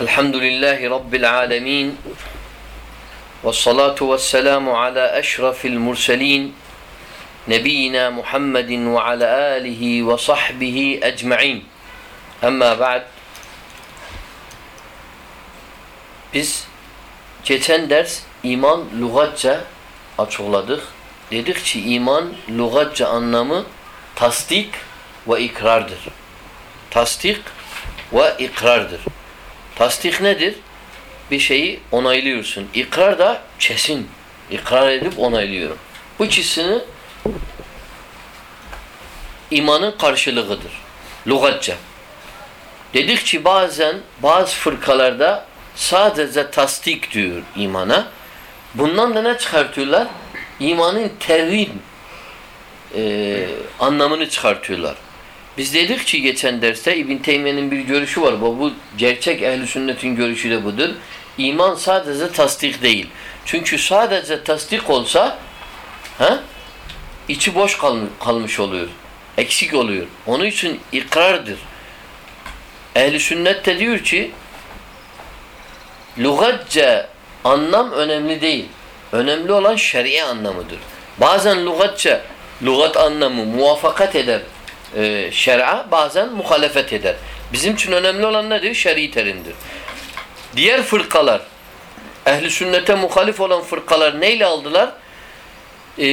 Elhamdülillahi Rabbil alemin. Ve salatu ve selamu ala eşrafil murselin. Nebiyyina Muhammedin ve ala alihi ve sahbihi ecma'in. Amma ba'd. Biz geçen ders iman lügatça açıkladık. Dedik ki iman lügatça anlamı tasdik ve ikrardır. Tasdik ve ikrardır. Tasdik nedir? Bir şeyi onaylıyorsun. İkrar da kesin. İkrar edip onaylıyorum. Bu ikisini imanın karşılığıdır. Lugatça. Dedik ki bazen bazı fırkalarda sadece tasdik diyor imana. Bundan da ne çıkartıyorlar? İmanın tervin e, anlamını çıkartıyorlar. Biz dedik ki geçen derste İbn Teymiye'nin bir görüşü var. Bu, bu gerçek ehli sünnetin görüşü de budur. İman sadece tasdik değil. Çünkü sadece tasdik olsa ha, içi boş kalmış oluyor. Eksik oluyor. Onun için ikrardır. Ehli sünnet de diyor ki lügatça anlam önemli değil. Önemli olan şer'i anlamıdır. Bazen lügatça lügat anlamı muvafakat eder e, şer'a bazen muhalefet eder. Bizim için önemli olan nedir? Şer'i terindir. Diğer fırkalar ehli sünnete muhalif olan fırkalar neyle aldılar? E,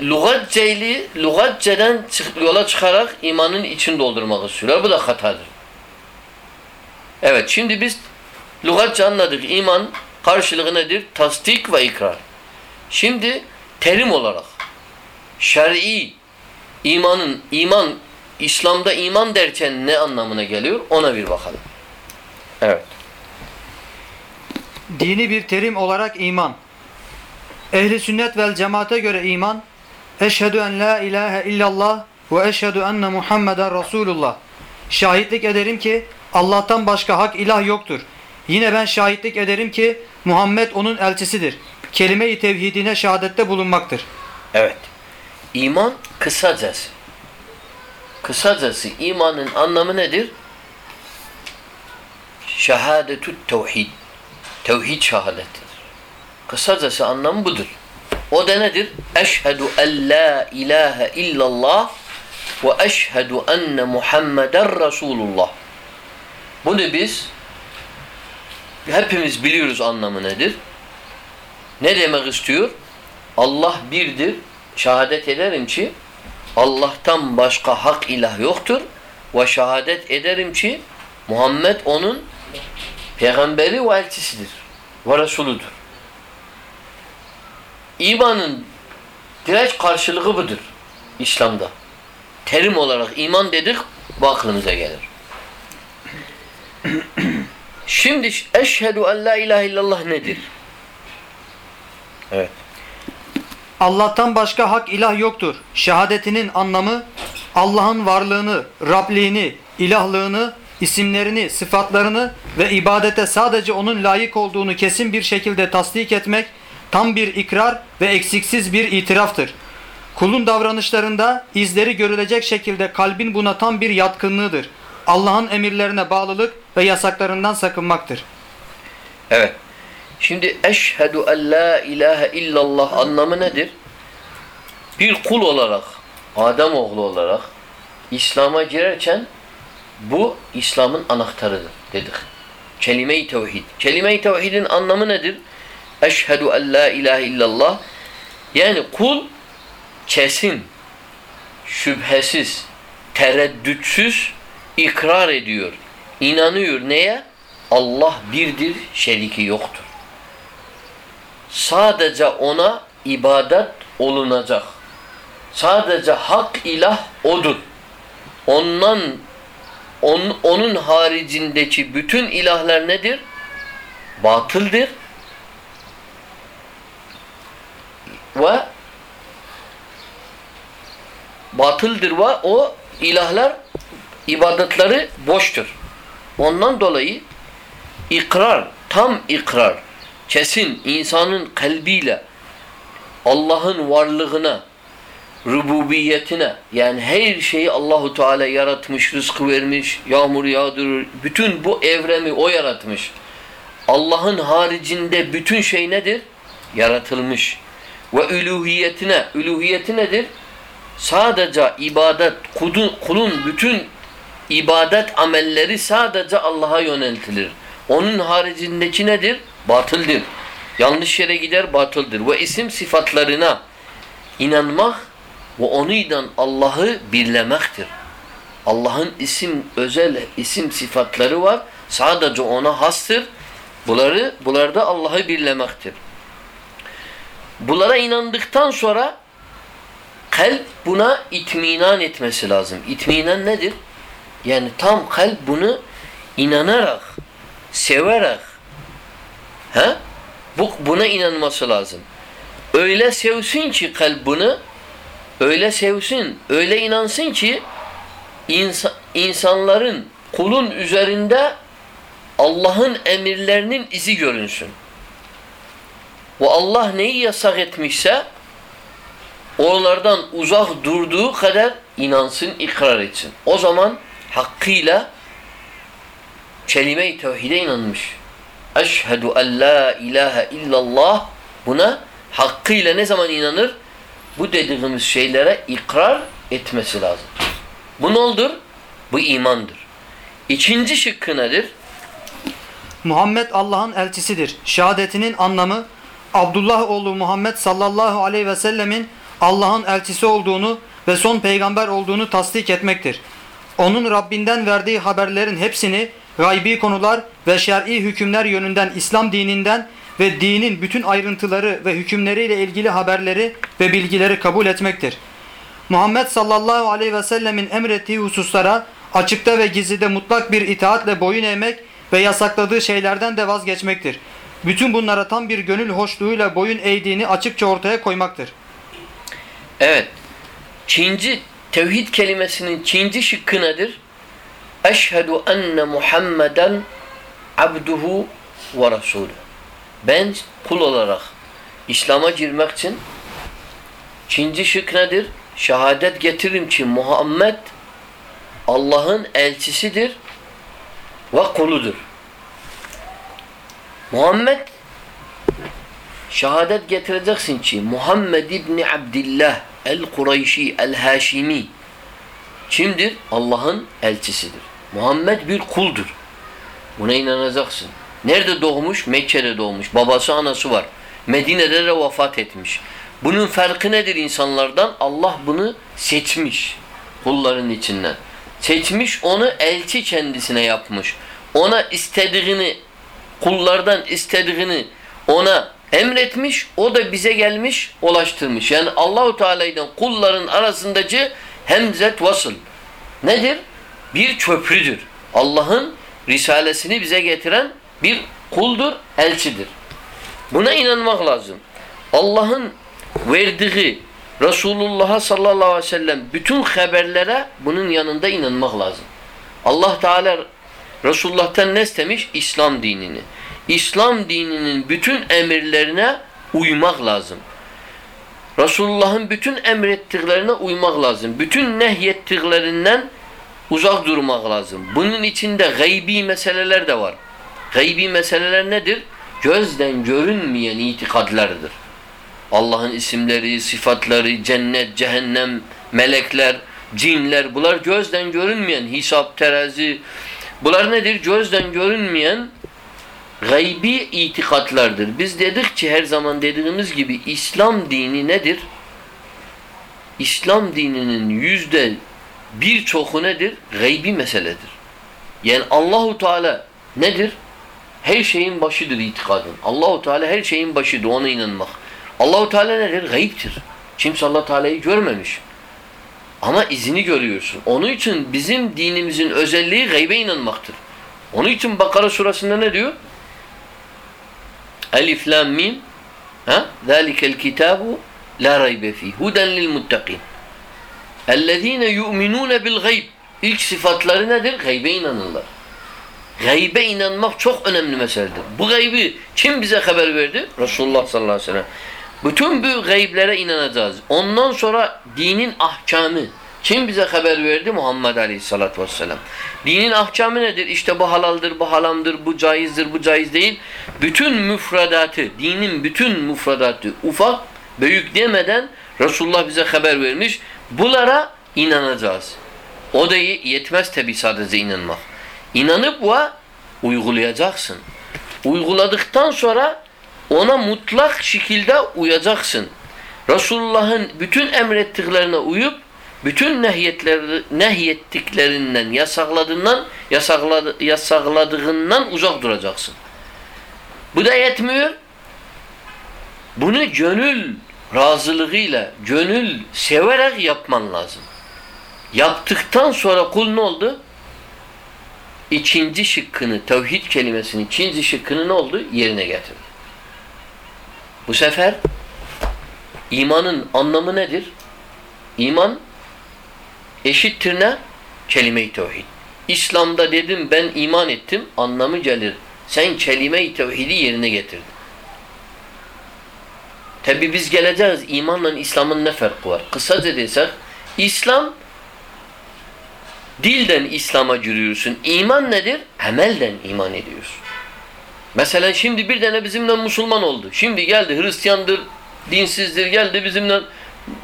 lügatceyli lügatceden yola çıkarak imanın için doldurmak istiyorlar. Bu da hatadır. Evet şimdi biz lügatça anladık. İman karşılığı nedir? Tasdik ve ikrar. Şimdi terim olarak şer'i imanın iman İslam'da iman derken ne anlamına geliyor? Ona bir bakalım. Evet. Dini bir terim olarak iman. Ehli sünnet vel cemaate göre iman, eşhedü en la ilahe illallah ve eşhedü enne Muhammeden Resulullah. Şahitlik ederim ki Allah'tan başka hak ilah yoktur. Yine ben şahitlik ederim ki Muhammed onun elçisidir. Kelime-i tevhidine şehadette bulunmaktır. Evet. İman kısacası. Kısacası imanın anlamı nedir? Şehadetü tevhid. Tevhid şehadettir. Kısacası anlamı budur. O da nedir? Eşhedü en la ilahe illallah ve eşhedü enne Muhammeden Resulullah. Bunu biz hepimiz biliyoruz anlamı nedir? Ne demek istiyor? Allah birdir. Şehadet ederim ki Allah'tan başka hak ilah yoktur ve şehadet ederim ki Muhammed onun peygamberi ve elçisidir ve Resuludur. İmanın direkt karşılığı budur İslam'da. Terim olarak iman dedik bu aklımıza gelir. Şimdi eşhedü en la ilahe illallah nedir? Evet. Allah'tan başka hak ilah yoktur. Şehadetinin anlamı Allah'ın varlığını, Rabliğini, ilahlığını, isimlerini, sıfatlarını ve ibadete sadece onun layık olduğunu kesin bir şekilde tasdik etmek tam bir ikrar ve eksiksiz bir itiraftır. Kulun davranışlarında izleri görülecek şekilde kalbin buna tam bir yatkınlığıdır. Allah'ın emirlerine bağlılık ve yasaklarından sakınmaktır. Evet. Şimdi eşhedü en la ilahe illallah anlamı nedir? Bir kul olarak, Adem oğlu olarak İslam'a girerken bu İslam'ın anahtarıdır dedik. Kelime-i tevhid. Kelime-i tevhidin anlamı nedir? Eşhedü en la ilahe illallah yani kul kesin, şüphesiz, tereddütsüz ikrar ediyor. İnanıyor neye? Allah birdir, şeriki yoktur sadece ona ibadet olunacak. Sadece hak ilah odur. Ondan on, onun haricindeki bütün ilahlar nedir? Batıldır. Ve batıldır ve o ilahlar ibadetleri boştur. Ondan dolayı ikrar, tam ikrar kesin insanın kalbiyle Allah'ın varlığına, rububiyetine yani her şeyi Allahu Teala yaratmış, rızkı vermiş, yağmur yağdırır. Bütün bu evremi o yaratmış. Allah'ın haricinde bütün şey nedir? Yaratılmış. Ve üluhiyetine, üluhiyeti nedir? Sadece ibadet, kulun, kulun bütün ibadet amelleri sadece Allah'a yöneltilir. Onun haricindeki nedir? Batıldır. Yanlış yere gider batıldır. Ve isim sıfatlarına inanmak ve onunla Allah'ı birlemektir. Allah'ın isim özel isim sıfatları var. Sadece ona hastır. Bunları bunlarda Allah'ı birlemektir. Bunlara inandıktan sonra kalp buna itminan etmesi lazım. İtminan nedir? Yani tam kalp bunu inanarak, severek he? Bu, buna inanması lazım. Öyle sevsin ki kalp bunu, öyle sevsin, öyle inansın ki insa, insanların kulun üzerinde Allah'ın emirlerinin izi görünsün. Ve Allah neyi yasak etmişse oralardan uzak durduğu kadar inansın, ikrar etsin. O zaman hakkıyla kelime-i tevhide inanmış. Eşhedü en la ilahe illallah buna hakkıyla ne zaman inanır? Bu dediğimiz şeylere ikrar etmesi lazım. Bu ne olur? Bu imandır. İkinci şıkkı nedir? Muhammed Allah'ın elçisidir. Şehadetinin anlamı Abdullah oğlu Muhammed sallallahu aleyhi ve sellemin Allah'ın elçisi olduğunu ve son peygamber olduğunu tasdik etmektir. Onun Rabbinden verdiği haberlerin hepsini gaybi konular ve şer'i hükümler yönünden İslam dininden ve dinin bütün ayrıntıları ve hükümleriyle ilgili haberleri ve bilgileri kabul etmektir. Muhammed sallallahu aleyhi ve sellemin emrettiği hususlara açıkta ve gizlide mutlak bir itaatle boyun eğmek ve yasakladığı şeylerden de vazgeçmektir. Bütün bunlara tam bir gönül hoşluğuyla boyun eğdiğini açıkça ortaya koymaktır. Evet. Çinci tevhid kelimesinin Çinci şıkkı nedir? Eşhedü enne Muhammeden abduhu ve rasulü. Ben kul olarak İslam'a girmek için Çinci şık nedir? Şehadet getiririm ki Muhammed Allah'ın elçisidir ve kuludur. Muhammed şehadet getireceksin ki Muhammed İbni Abdillah el-Kureyşi el-Haşimi kimdir? Allah'ın elçisidir. Muhammed bir kuldur. Buna inanacaksın. Nerede doğmuş? Mekke'de doğmuş. Babası anası var. Medine'de de vefat etmiş. Bunun farkı nedir insanlardan? Allah bunu seçmiş kulların içinden. Seçmiş onu elçi kendisine yapmış. Ona istediğini kullardan istediğini ona emretmiş. O da bize gelmiş, ulaştırmış. Yani Allahu Teala'dan kulların arasındaki hemzet vasıl. Nedir? Bir köprüdür. Allah'ın risalesini bize getiren bir kuldur, elçidir. Buna inanmak lazım. Allah'ın verdiği Resulullah'a sallallahu aleyhi ve sellem bütün haberlere bunun yanında inanmak lazım. Allah Teala Resulullah'tan ne istemiş? İslam dinini. İslam dininin bütün emirlerine uymak lazım. Resulullah'ın bütün emrettiklerine uymak lazım. Bütün nehyettiklerinden uzak durmak lazım. Bunun içinde gaybi meseleler de var. Gaybi meseleler nedir? Gözden görünmeyen itikadlardır. Allah'ın isimleri, sıfatları, cennet, cehennem, melekler, cinler bunlar gözden görünmeyen hesap, terazi bunlar nedir? Gözden görünmeyen gaybi itikatlardır. Biz dedik ki her zaman dediğimiz gibi İslam dini nedir? İslam dininin yüzde birçoku nedir? Gaybi meseledir. Yani Allahu Teala nedir? Her şeyin başıdır itikadın. Allahu Teala her şeyin başıdır ona inanmak. Allahu Teala nedir? Gayiptir. Kimse Allah Teala'yı görmemiş. Ama izini görüyorsun. Onun için bizim dinimizin özelliği gaybe inanmaktır. Onun için Bakara surasında ne diyor? Elif lam mim ha? Zalikel kitabu la raybe fi. Huden lil muttaqin. Yu'minune bil gayb. İlk sıfatları nedir? Gaybe inanırlar. Gaybe inanmak çok önemli meseledir. Bu gaybi kim bize haber verdi? Resulullah sallallahu aleyhi ve sellem. Bütün bu gayblere inanacağız. Ondan sonra dinin ahkamı, Kim bize haber verdi? Muhammed Aleyhisselatü Vesselam. Dinin ahkamı nedir? İşte bu halaldır, bu halamdır, bu caizdir, bu caiz değil. Bütün müfredatı, dinin bütün müfredatı ufak, büyük demeden Resulullah bize haber vermiş. Bunlara inanacağız. O da yetmez tabi sadece inanmak. İnanıp bu uygulayacaksın. Uyguladıktan sonra ona mutlak şekilde uyacaksın. Resulullah'ın bütün emrettiklerine uyup bütün nehyetleri, nehyettiklerinden, yasakladığından, yasakladı, yasakladığından uzak duracaksın. Bu da yetmiyor. Bunu gönül razılığıyla, gönül severek yapman lazım. Yaptıktan sonra kul ne oldu? İkinci şıkkını, tevhid kelimesinin ikinci şıkkını ne oldu? Yerine getirdi. Bu sefer imanın anlamı nedir? İman eşittir ne? Kelime-i tevhid. İslam'da dedim ben iman ettim anlamı gelir. Sen kelime-i tevhidi yerine getirdin. Tabi biz geleceğiz imanla İslam'ın ne farkı var? Kısaca desek İslam dilden İslam'a giriyorsun. İman nedir? Amelden iman ediyorsun. Mesela şimdi bir tane bizimle Müslüman oldu. Şimdi geldi Hristiyandır, dinsizdir geldi bizimle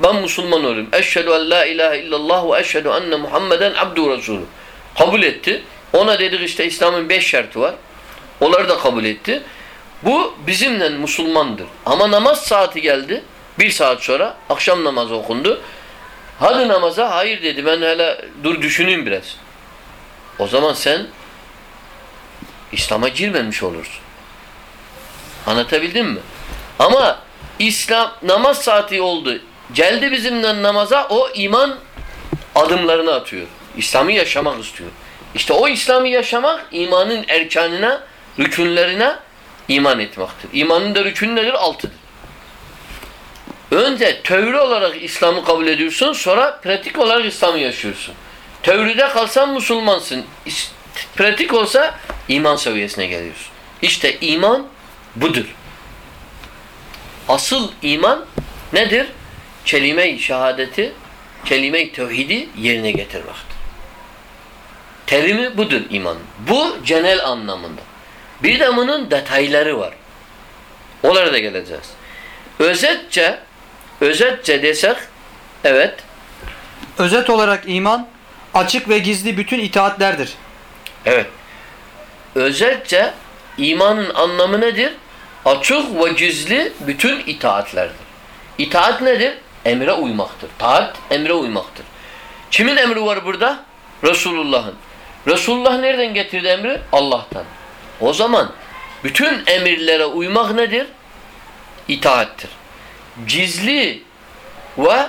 ben Müslüman olayım. Eşhedü en la ilahe illallah ve eşhedü enne Muhammeden abdu resulü. Kabul etti. Ona dedik işte İslam'ın beş şartı var. Onları da kabul etti. Bu bizimle Müslümandır. Ama namaz saati geldi. Bir saat sonra akşam namazı okundu. Hadi namaza hayır dedi. Ben hele dur düşüneyim biraz. O zaman sen İslam'a girmemiş olursun. Anlatabildim mi? Ama İslam namaz saati oldu. Geldi bizimle namaza o iman adımlarını atıyor. İslam'ı yaşamak istiyor. İşte o İslam'ı yaşamak imanın erkanına, rükünlerine iman etmektir. İmanın da rükünü nedir? Altıdır. Önce teori olarak İslam'ı kabul ediyorsun, sonra pratik olarak İslam'ı yaşıyorsun. Teoride kalsan Müslümansın. Pratik olsa iman seviyesine geliyorsun. İşte iman budur. Asıl iman nedir? Kelime-i şehadeti, kelime-i tevhidi yerine getirmektir. Terimi budur iman. Bu genel anlamında. Bir de bunun detayları var. Onlara da geleceğiz. Özetçe özetçe desek evet Özet olarak iman açık ve gizli bütün itaatlerdir. Evet. Özelce imanın anlamı nedir? Açık ve gizli bütün itaatlerdir. İtaat nedir? Emre uymaktır. Taat emre uymaktır. Kimin emri var burada? Resulullah'ın. Resulullah nereden getirdi emri? Allah'tan. O zaman bütün emirlere uymak nedir? İtaattir. Gizli ve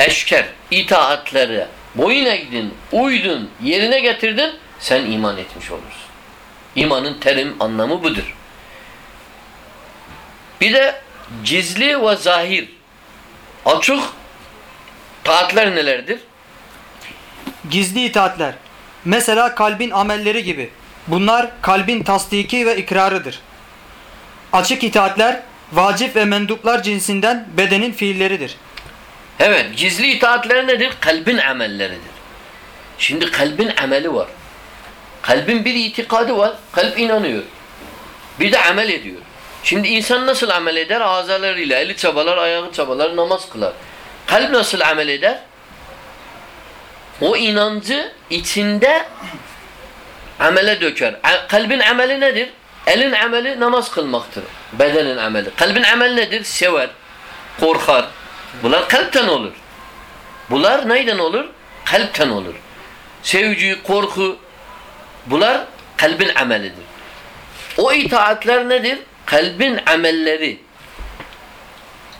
eşker itaatleri boyun eğdin, uydun, yerine getirdin sen iman etmiş olursun. İmanın terim anlamı budur. Bir de gizli ve zahir açık taatler nelerdir? Gizli itaatler. Mesela kalbin amelleri gibi. Bunlar kalbin tasdiki ve ikrarıdır. Açık itaatler vacip ve menduplar cinsinden bedenin fiilleridir. Evet, gizli itaatler nedir? Kalbin amelleridir. Şimdi kalbin ameli var. Kalbin bir itikadı var. Kalp inanıyor. Bir de amel ediyor. Şimdi insan nasıl amel eder? Azalarıyla, eli çabalar, ayağı çabalar, namaz kılar. Kalp nasıl amel eder? O inancı içinde amele döker. Kalbin ameli nedir? Elin ameli namaz kılmaktır. Bedenin ameli. Kalbin ameli nedir? Sever, korkar. Bunlar kalpten olur. Bunlar neyden olur? Kalpten olur. Sevgi, korku bunlar kalbin amelidir. O itaatler nedir? Kalbin amelleri.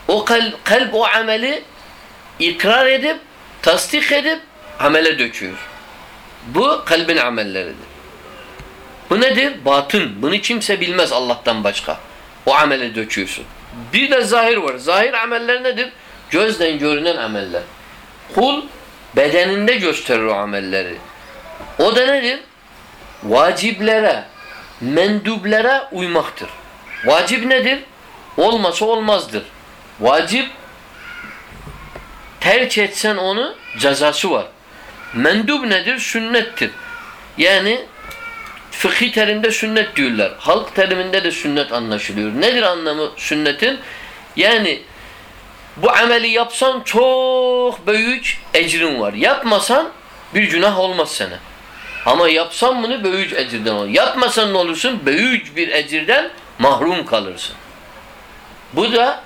O kalp, kalp o ameli ikrar edip, tasdik edip amele döküyor. Bu kalbin amelleridir. Bu nedir? Batın. Bunu kimse bilmez Allah'tan başka. O amele döküyorsun. Bir de zahir var. Zahir ameller nedir? Gözden görünen ameller. Kul bedeninde gösterir o amelleri. O da nedir? Vaciplere, mendublere uymaktır. Vacip nedir? Olmasa olmazdır. Vacip terk etsen onu cezası var. Mendub nedir? Sünnettir. Yani fıkhi terimde sünnet diyorlar. Halk teriminde de sünnet anlaşılıyor. Nedir anlamı sünnetin? Yani bu ameli yapsan çok büyük ecrin var. Yapmasan bir günah olmaz sana. Ama yapsan bunu büyük ecirden olur. Yapmasan ne olursun? Büyük bir ecirden mahrum kalırsın. Bu da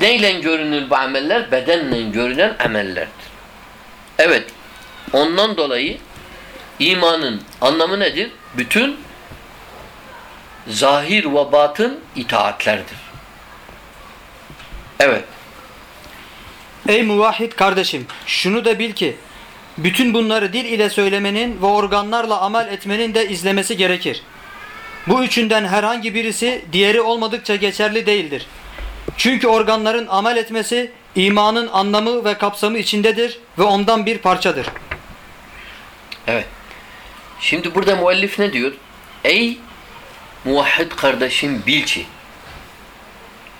neyle görünür bu ameller? Bedenle görünen amellerdir. Evet. Ondan dolayı imanın anlamı nedir? Bütün zahir ve batın itaatlerdir. Evet. Ey muvahhid kardeşim, şunu da bil ki bütün bunları dil ile söylemenin ve organlarla amel etmenin de izlemesi gerekir. Bu üçünden herhangi birisi diğeri olmadıkça geçerli değildir. Çünkü organların amel etmesi imanın anlamı ve kapsamı içindedir ve ondan bir parçadır. Evet. Şimdi burada müellif ne diyor? Ey muvahhid kardeşim bil ki.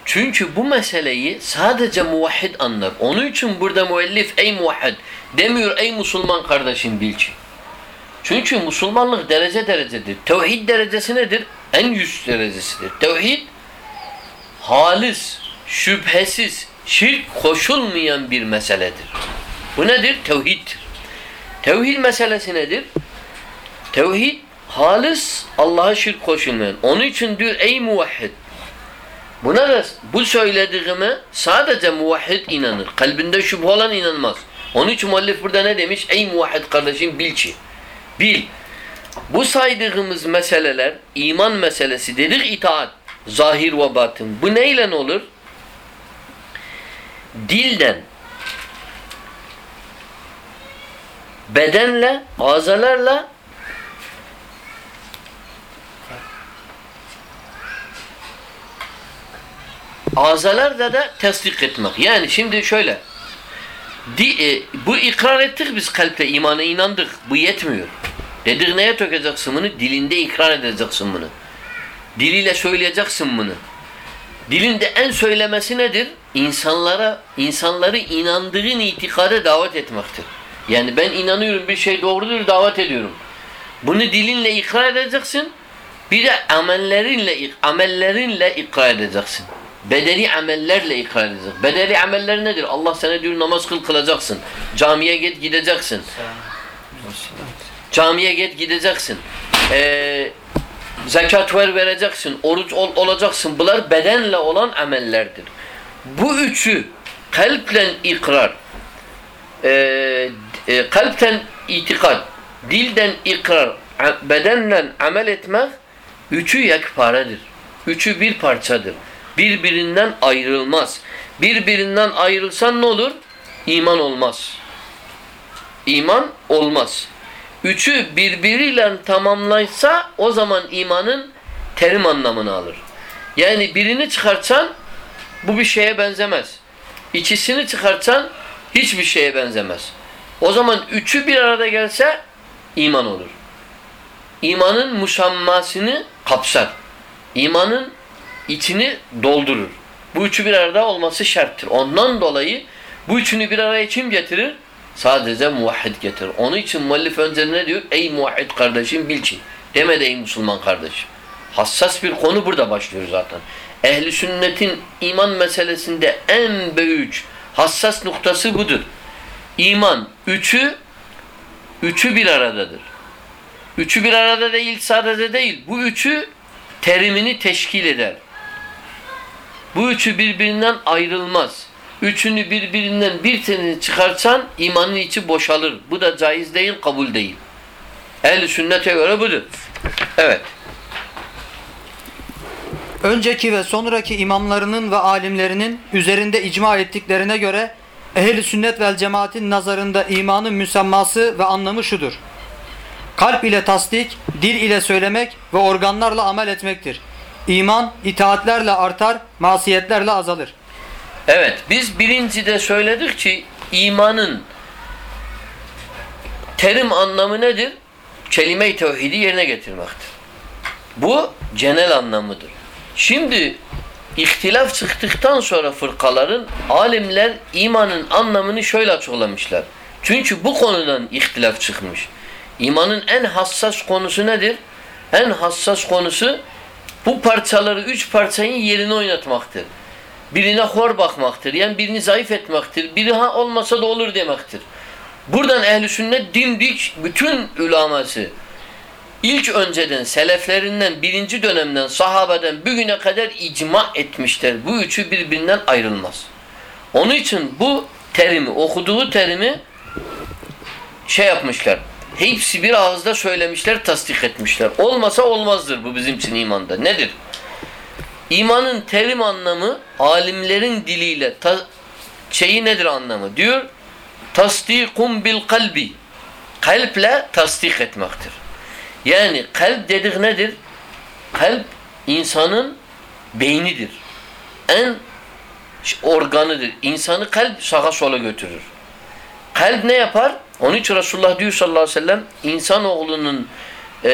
Çünkü bu meseleyi sadece muvahhid anlar. Onun için burada müellif ey muvahhid demiyor ey Müslüman kardeşim bil ki. Çünkü Müslümanlık derece derecedir. Tevhid derecesi nedir? En üst derecesidir. Tevhid halis, şüphesiz, şirk koşulmayan bir meseledir. Bu nedir? Tevhiddir. Tevhid meselesi nedir? Tevhid halis Allah'a şirk koşulmayan. Onun için diyor ey muvahhid. Buna da bu söylediğime sadece muvahhid inanır. Kalbinde şüphe olan inanmaz. Onun için muallif burada ne demiş? Ey muvahhid kardeşim bil ki. Bil. Bu saydığımız meseleler iman meselesi dedik itaat. Zahir ve batın. Bu neyle olur? Dilden bedenle, azalarla azalarda da tasdik etmek. Yani şimdi şöyle di, e, bu ikrar ettik biz kalpte imana inandık. Bu yetmiyor. Dedik neye tökeceksin bunu? Dilinde ikrar edeceksin bunu. Diliyle söyleyeceksin bunu. Dilinde en söylemesi nedir? İnsanlara, insanları inandığın itikada davet etmektir. Yani ben inanıyorum bir şey doğrudur davet ediyorum. Bunu dilinle ikrar edeceksin. Bir de amellerinle amellerinle ikrar edeceksin. Bedeli amellerle ikrar edeceksin. Bedeli ameller nedir? Allah sana diyor namaz kıl kılacaksın. Camiye git gideceksin. Camiye git gideceksin. Ee, zekat ver vereceksin. Oruç ol, olacaksın. Bunlar bedenle olan amellerdir. Bu üçü kalple ikrar, e, e, kalpten itikat, dilden ikrar, bedenle amel etmek üçü yekparedir. Üçü bir parçadır. Birbirinden ayrılmaz. Birbirinden ayrılsan ne olur? İman olmaz. İman olmaz. Üçü birbiriyle tamamlaysa o zaman imanın terim anlamını alır. Yani birini çıkartsan bu bir şeye benzemez. İkisini çıkartsan hiçbir şeye benzemez. O zaman üçü bir arada gelse iman olur. İmanın musammasını kapsar. İmanın içini doldurur. Bu üçü bir arada olması şarttır. Ondan dolayı bu üçünü bir araya kim getirir? Sadece muvahhid getirir. Onun için muallif önce ne diyor? Ey muvahhid kardeşim bil ki. Demedi ey Müslüman kardeşim. Hassas bir konu burada başlıyor zaten. Ehli sünnetin iman meselesinde en büyük hassas noktası budur. İman üçü üçü bir aradadır. Üçü bir arada değil sadece değil. Bu üçü terimini teşkil eder. Bu üçü birbirinden ayrılmaz. Üçünü birbirinden bir tanesini çıkarsan imanın içi boşalır. Bu da caiz değil, kabul değil. Ehl-i sünnete göre budur. Evet. Önceki ve sonraki imamlarının ve alimlerinin üzerinde icma ettiklerine göre ehl-i sünnet vel cemaatin nazarında imanın müsemması ve anlamı şudur. Kalp ile tasdik, dil ile söylemek ve organlarla amel etmektir. İman itaatlerle artar, masiyetlerle azalır. Evet, biz birincide söyledik ki imanın terim anlamı nedir? Kelime-i tevhidi yerine getirmektir. Bu genel anlamıdır. Şimdi ihtilaf çıktıktan sonra fırkaların alimler imanın anlamını şöyle açıklamışlar. Çünkü bu konudan ihtilaf çıkmış. İmanın en hassas konusu nedir? En hassas konusu bu parçaları üç parçayı yerine oynatmaktır. Birine hor bakmaktır. Yani birini zayıf etmektir. Biri ha olmasa da olur demektir. Buradan ehli sünnet dimdik bütün ulaması ilk önceden seleflerinden birinci dönemden sahabeden bugüne kadar icma etmişler. Bu üçü birbirinden ayrılmaz. Onun için bu terimi okuduğu terimi şey yapmışlar. Hepsi bir ağızda söylemişler, tasdik etmişler. Olmasa olmazdır bu bizim için imanda. Nedir? İmanın terim anlamı alimlerin diliyle ta, şeyi nedir anlamı? Diyor tasdikum bil kalbi. Kalple tasdik etmektir. Yani kalp dedik nedir? Kalp insanın beynidir. En organıdır. İnsanı kalp sağa sola götürür. Kalp ne yapar? Onun için Resulullah diyor sallallahu aleyhi ve sellem insanoğlunun e,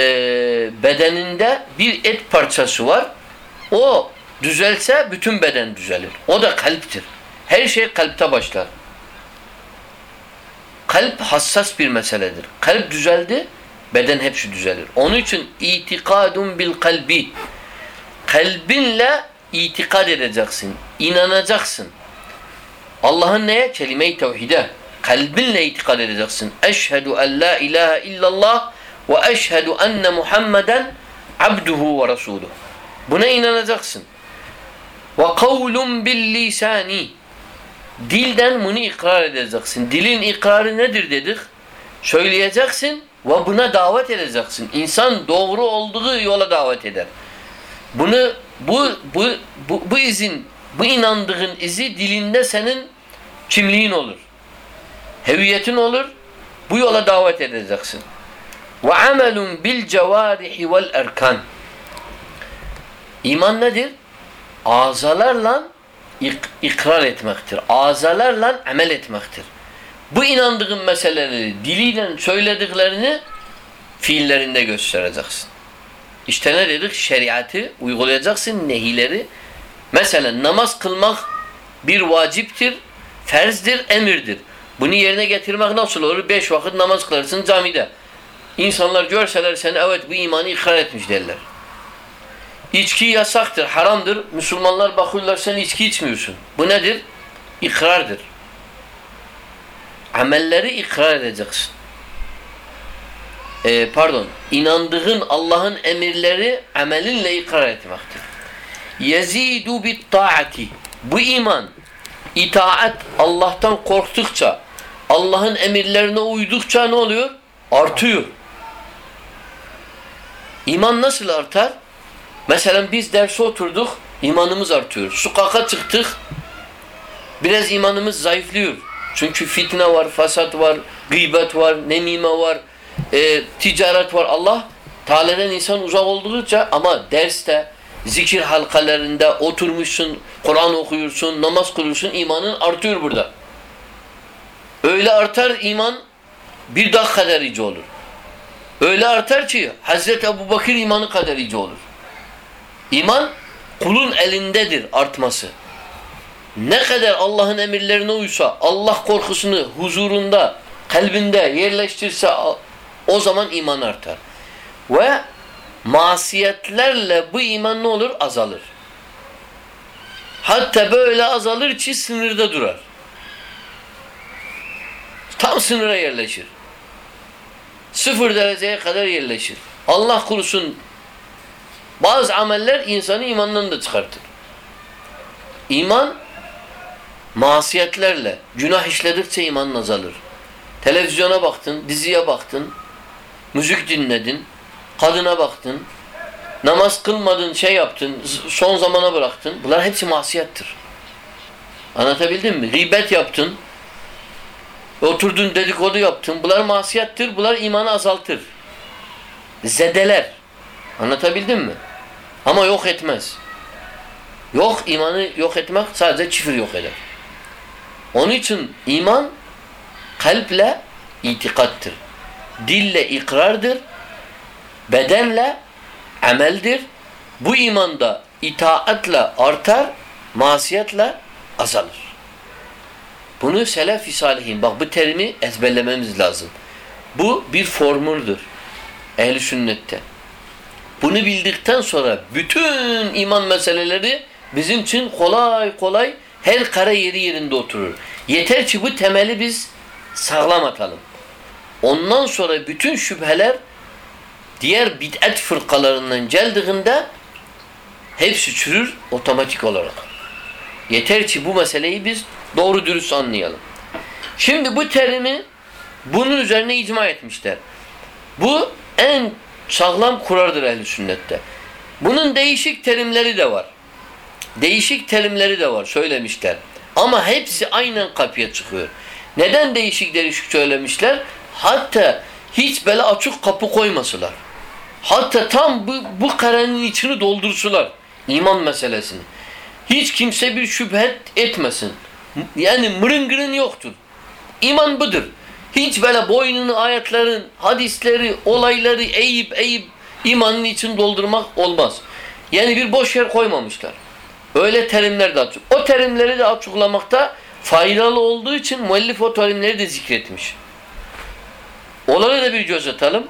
bedeninde bir et parçası var. O düzelse bütün beden düzelir. O da kalptir. Her şey kalpte başlar. Kalp hassas bir meseledir. Kalp düzeldi, beden hepsi düzelir. Onun için itikadun bil kalbi. Kalbinle itikad edeceksin. inanacaksın. Allah'ın neye? Kelime-i tevhide. Kalbinle itikad edeceksin. Eşhedü en la ilahe illallah ve eşhedü enne Muhammeden abduhu ve resuluhu. Buna inanacaksın. Ve kavlun bil lisani. Dilden bunu ikrar edeceksin. Dilin ikrarı nedir dedik? Söyleyeceksin ve buna davet edeceksin. İnsan doğru olduğu yola davet eder. Bunu bu bu bu, bu izin, bu inandığın izi dilinde senin kimliğin olur. Heviyetin olur. Bu yola davet edeceksin. Ve amelun bil cevarihi vel erkan. İman nedir? Azalarla ik ikrar etmektir. Azalarla amel etmektir. Bu inandığın meseleleri diliyle söylediklerini fiillerinde göstereceksin. İşte ne dedik? Şeriatı uygulayacaksın, nehileri. Mesela namaz kılmak bir vaciptir, ferzdir, emirdir. Bunu yerine getirmek nasıl olur? Beş vakit namaz kılarsın camide. İnsanlar görseler seni evet bu imanı ikrar etmiş derler. İçki yasaktır, haramdır. Müslümanlar bakıyorlar sen içki içmiyorsun. Bu nedir? İkrardır. Amelleri ikrar edeceksin. Ee, pardon. İnandığın Allah'ın emirleri amelinle ikrar etmektir. Yezidu bit taati. Bu iman itaat Allah'tan korktukça Allah'ın emirlerine uydukça ne oluyor? Artıyor. İman nasıl artar? Mesela biz derse oturduk, imanımız artıyor. Sokaka çıktık, biraz imanımız zayıflıyor. Çünkü fitne var, fasat var, gıybet var, nemime var, e, ticaret var. Allah Teala'dan insan uzak oldukça ama derste, zikir halkalarında oturmuşsun, Kur'an okuyorsun, namaz kılıyorsun, imanın artıyor burada. Öyle artar iman bir daha kaderici olur. Öyle artar ki Hazreti Ebu Bakır imanı kaderici olur. İman kulun elindedir artması. Ne kadar Allah'ın emirlerine uysa, Allah korkusunu huzurunda, kalbinde yerleştirse o zaman iman artar. Ve masiyetlerle bu iman ne olur? Azalır. Hatta böyle azalır ki sınırda durar. Tam sınıra yerleşir. Sıfır dereceye kadar yerleşir. Allah kurusun bazı ameller insanı imandan da çıkartır. İman masiyetlerle, günah işledikçe iman azalır. Televizyona baktın, diziye baktın, müzik dinledin, kadına baktın, namaz kılmadın, şey yaptın, son zamana bıraktın. Bunlar hepsi masiyettir. Anlatabildim mi? Gıybet yaptın, oturdun dedikodu yaptın. Bunlar masiyettir, bunlar imanı azaltır. Zedeler. Anlatabildim mi? Ama yok etmez. Yok imanı yok etmek sadece çifir yok eder. Onun için iman kalple itikattır. Dille ikrardır. Bedenle ameldir. Bu imanda itaatle artar, masiyetle azalır. Bunu selef-i salihin, bak bu terimi ezberlememiz lazım. Bu bir formüldür ehli sünnette. Bunu bildikten sonra bütün iman meseleleri bizim için kolay kolay her kare yeri yerinde oturur. Yeter ki bu temeli biz sağlam atalım. Ondan sonra bütün şüpheler diğer bid'at fırkalarından geldiğinde hepsi çürür otomatik olarak. Yeter ki bu meseleyi biz doğru dürüst anlayalım. Şimdi bu terimi bunun üzerine icma etmişler. Bu en sağlam kurardır ehli sünnette. Bunun değişik terimleri de var. Değişik terimleri de var söylemişler. Ama hepsi aynen kapıya çıkıyor. Neden değişik değişik söylemişler? Hatta hiç böyle açık kapı koymasılar. Hatta tam bu, bu karenin içini doldursular. iman meselesini. Hiç kimse bir şüphe etmesin. Yani mırıngırın yoktur. İman budur. Hiç böyle boynunu ayetlerin, hadisleri, olayları eğip eğip imanın için doldurmak olmaz. Yani bir boş yer koymamışlar. Öyle terimler de açık. O terimleri de açıklamakta faydalı olduğu için müellif o terimleri de zikretmiş. Onlara da bir göz atalım.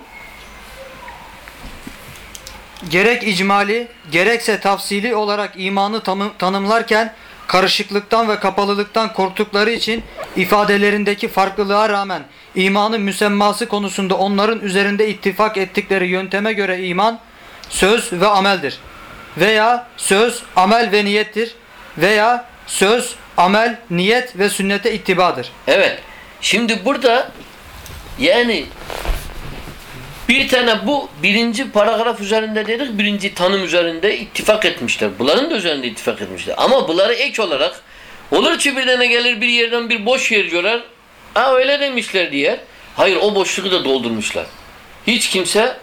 Gerek icmali, gerekse tafsili olarak imanı tanı- tanımlarken karışıklıktan ve kapalılıktan korktukları için ifadelerindeki farklılığa rağmen imanın müsemması konusunda onların üzerinde ittifak ettikleri yönteme göre iman söz ve ameldir. Veya söz, amel ve niyettir. Veya söz, amel, niyet ve sünnete ittibadır. Evet. Şimdi burada yani bir tane bu birinci paragraf üzerinde dedik, birinci tanım üzerinde ittifak etmişler. Bunların da üzerinde ittifak etmişler. Ama bunları ek olarak olur ki bir tane gelir bir yerden bir boş yer görer. Ha öyle demişler diye. Hayır o boşluğu da doldurmuşlar. Hiç kimse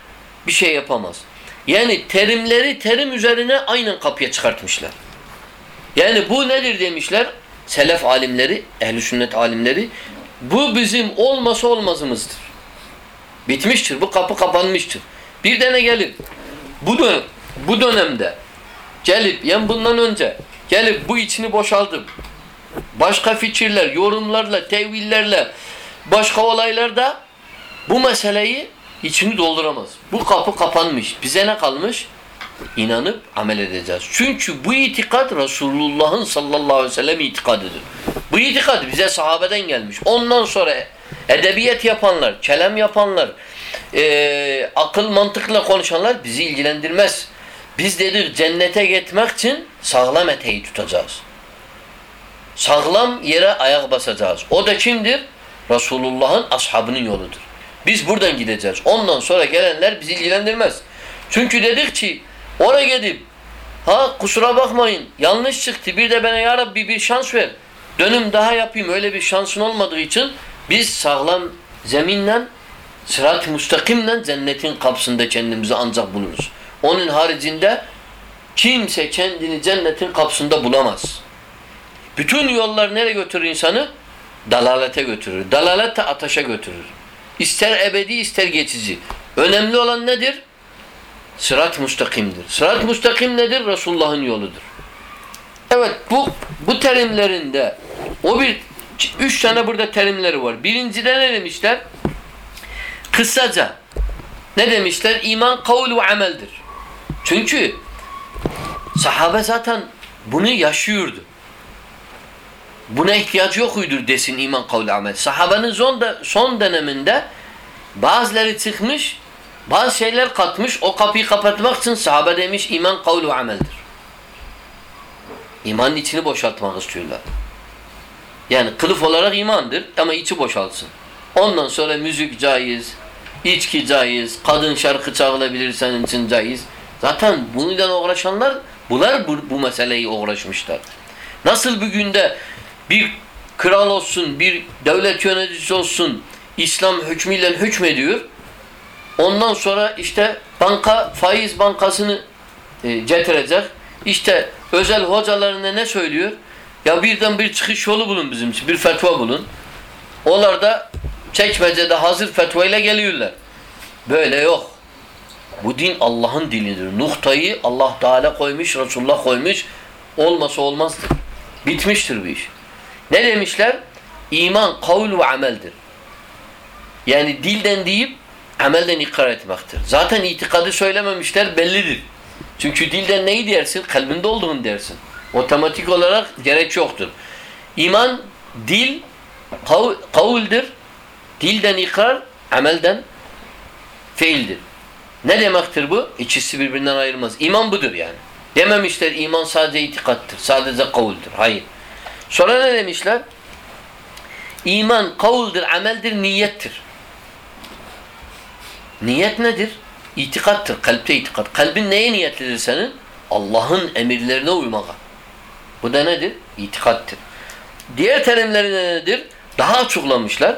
bir şey yapamaz. Yani terimleri terim üzerine aynen kapıya çıkartmışlar. Yani bu nedir demişler? Selef alimleri, ehli sünnet alimleri bu bizim olmasa olmazımızdır. Bitmiştir. Bu kapı kapanmıştır. Bir tane gelir. Bu dönem, bu dönemde gelip yani bundan önce gelip bu içini boşaltıp başka fikirler, yorumlarla, tevillerle başka olaylarda bu meseleyi içini dolduramaz. Bu kapı kapanmış. Bize ne kalmış? İnanıp amel edeceğiz. Çünkü bu itikat Resulullah'ın sallallahu aleyhi ve sellem itikadıdır. Bu itikat bize sahabeden gelmiş. Ondan sonra edebiyat yapanlar, kelam yapanlar, eee, akıl mantıkla konuşanlar bizi ilgilendirmez. Biz dedik cennete gitmek için sağlam eteği tutacağız. Sağlam yere ayak basacağız. O da kimdir? Resulullah'ın ashabının yoludur. Biz buradan gideceğiz. Ondan sonra gelenler bizi ilgilendirmez. Çünkü dedik ki oraya gidip ha kusura bakmayın yanlış çıktı bir de bana ya Rabbi bir şans ver. Dönüm daha yapayım öyle bir şansın olmadığı için biz sağlam zeminle sırat-ı müstakimle cennetin kapısında kendimizi ancak buluruz. Onun haricinde kimse kendini cennetin kapısında bulamaz. Bütün yollar nereye götürür insanı? Dalalete götürür. Dalalet de ateşe götürür. İster ebedi ister geçici. Önemli olan nedir? Sırat müstakimdir. Sırat müstakim nedir? Resulullah'ın yoludur. Evet bu bu terimlerinde o bir üç tane burada terimleri var. Birincide ne demişler? Kısaca ne demişler? İman kavl ve ameldir. Çünkü sahabe zaten bunu yaşıyordu. Buna ihtiyaç yok uydur desin iman kavli amel. Sahabenin son, da, son döneminde bazıları çıkmış, bazı şeyler katmış. O kapıyı kapatmak için sahabe demiş iman kavli ameldir. İmanın içini boşaltmak istiyorlar. Yani kılıf olarak imandır ama içi boşaltsın. Ondan sonra müzik caiz, içki caiz, kadın şarkı çalabilir senin için caiz. Zaten bununla uğraşanlar bunlar bu, bu meseleyi uğraşmışlar. Nasıl bir günde bir kral olsun, bir devlet yöneticisi olsun, İslam hükmüyle hükmediyor. Ondan sonra işte banka, faiz bankasını e, getirecek. İşte özel hocalarına ne söylüyor? Ya birden bir çıkış yolu bulun bizim için, bir fetva bulun. Onlar da çekmecede hazır fetva ile geliyorlar. Böyle yok. Bu din Allah'ın dinidir. Nuhtayı Allah Teala koymuş, Resulullah koymuş. Olmasa olmazdır. Bitmiştir bu iş. Ne demişler? İman kavl ve ameldir. Yani dilden deyip amelden ikrar etmektir. Zaten itikadı söylememişler bellidir. Çünkü dilden neyi dersin? Kalbinde olduğunu dersin. Otomatik olarak gerek yoktur. İman dil kav, kavuldir. Dilden ikrar, amelden fiildir. Ne demektir bu? İkisi birbirinden ayrılmaz. İman budur yani. Dememişler iman sadece itikattır. Sadece kavuldür. Hayır. Sonra ne demişler? İman kavuldur, ameldir, niyettir. Niyet nedir? İtikattır. Kalpte itikat. Kalbin neye niyetlidir senin? Allah'ın emirlerine uymaya. Bu da nedir? İtikattır. Diğer terimleri nedir? Daha açıklamışlar.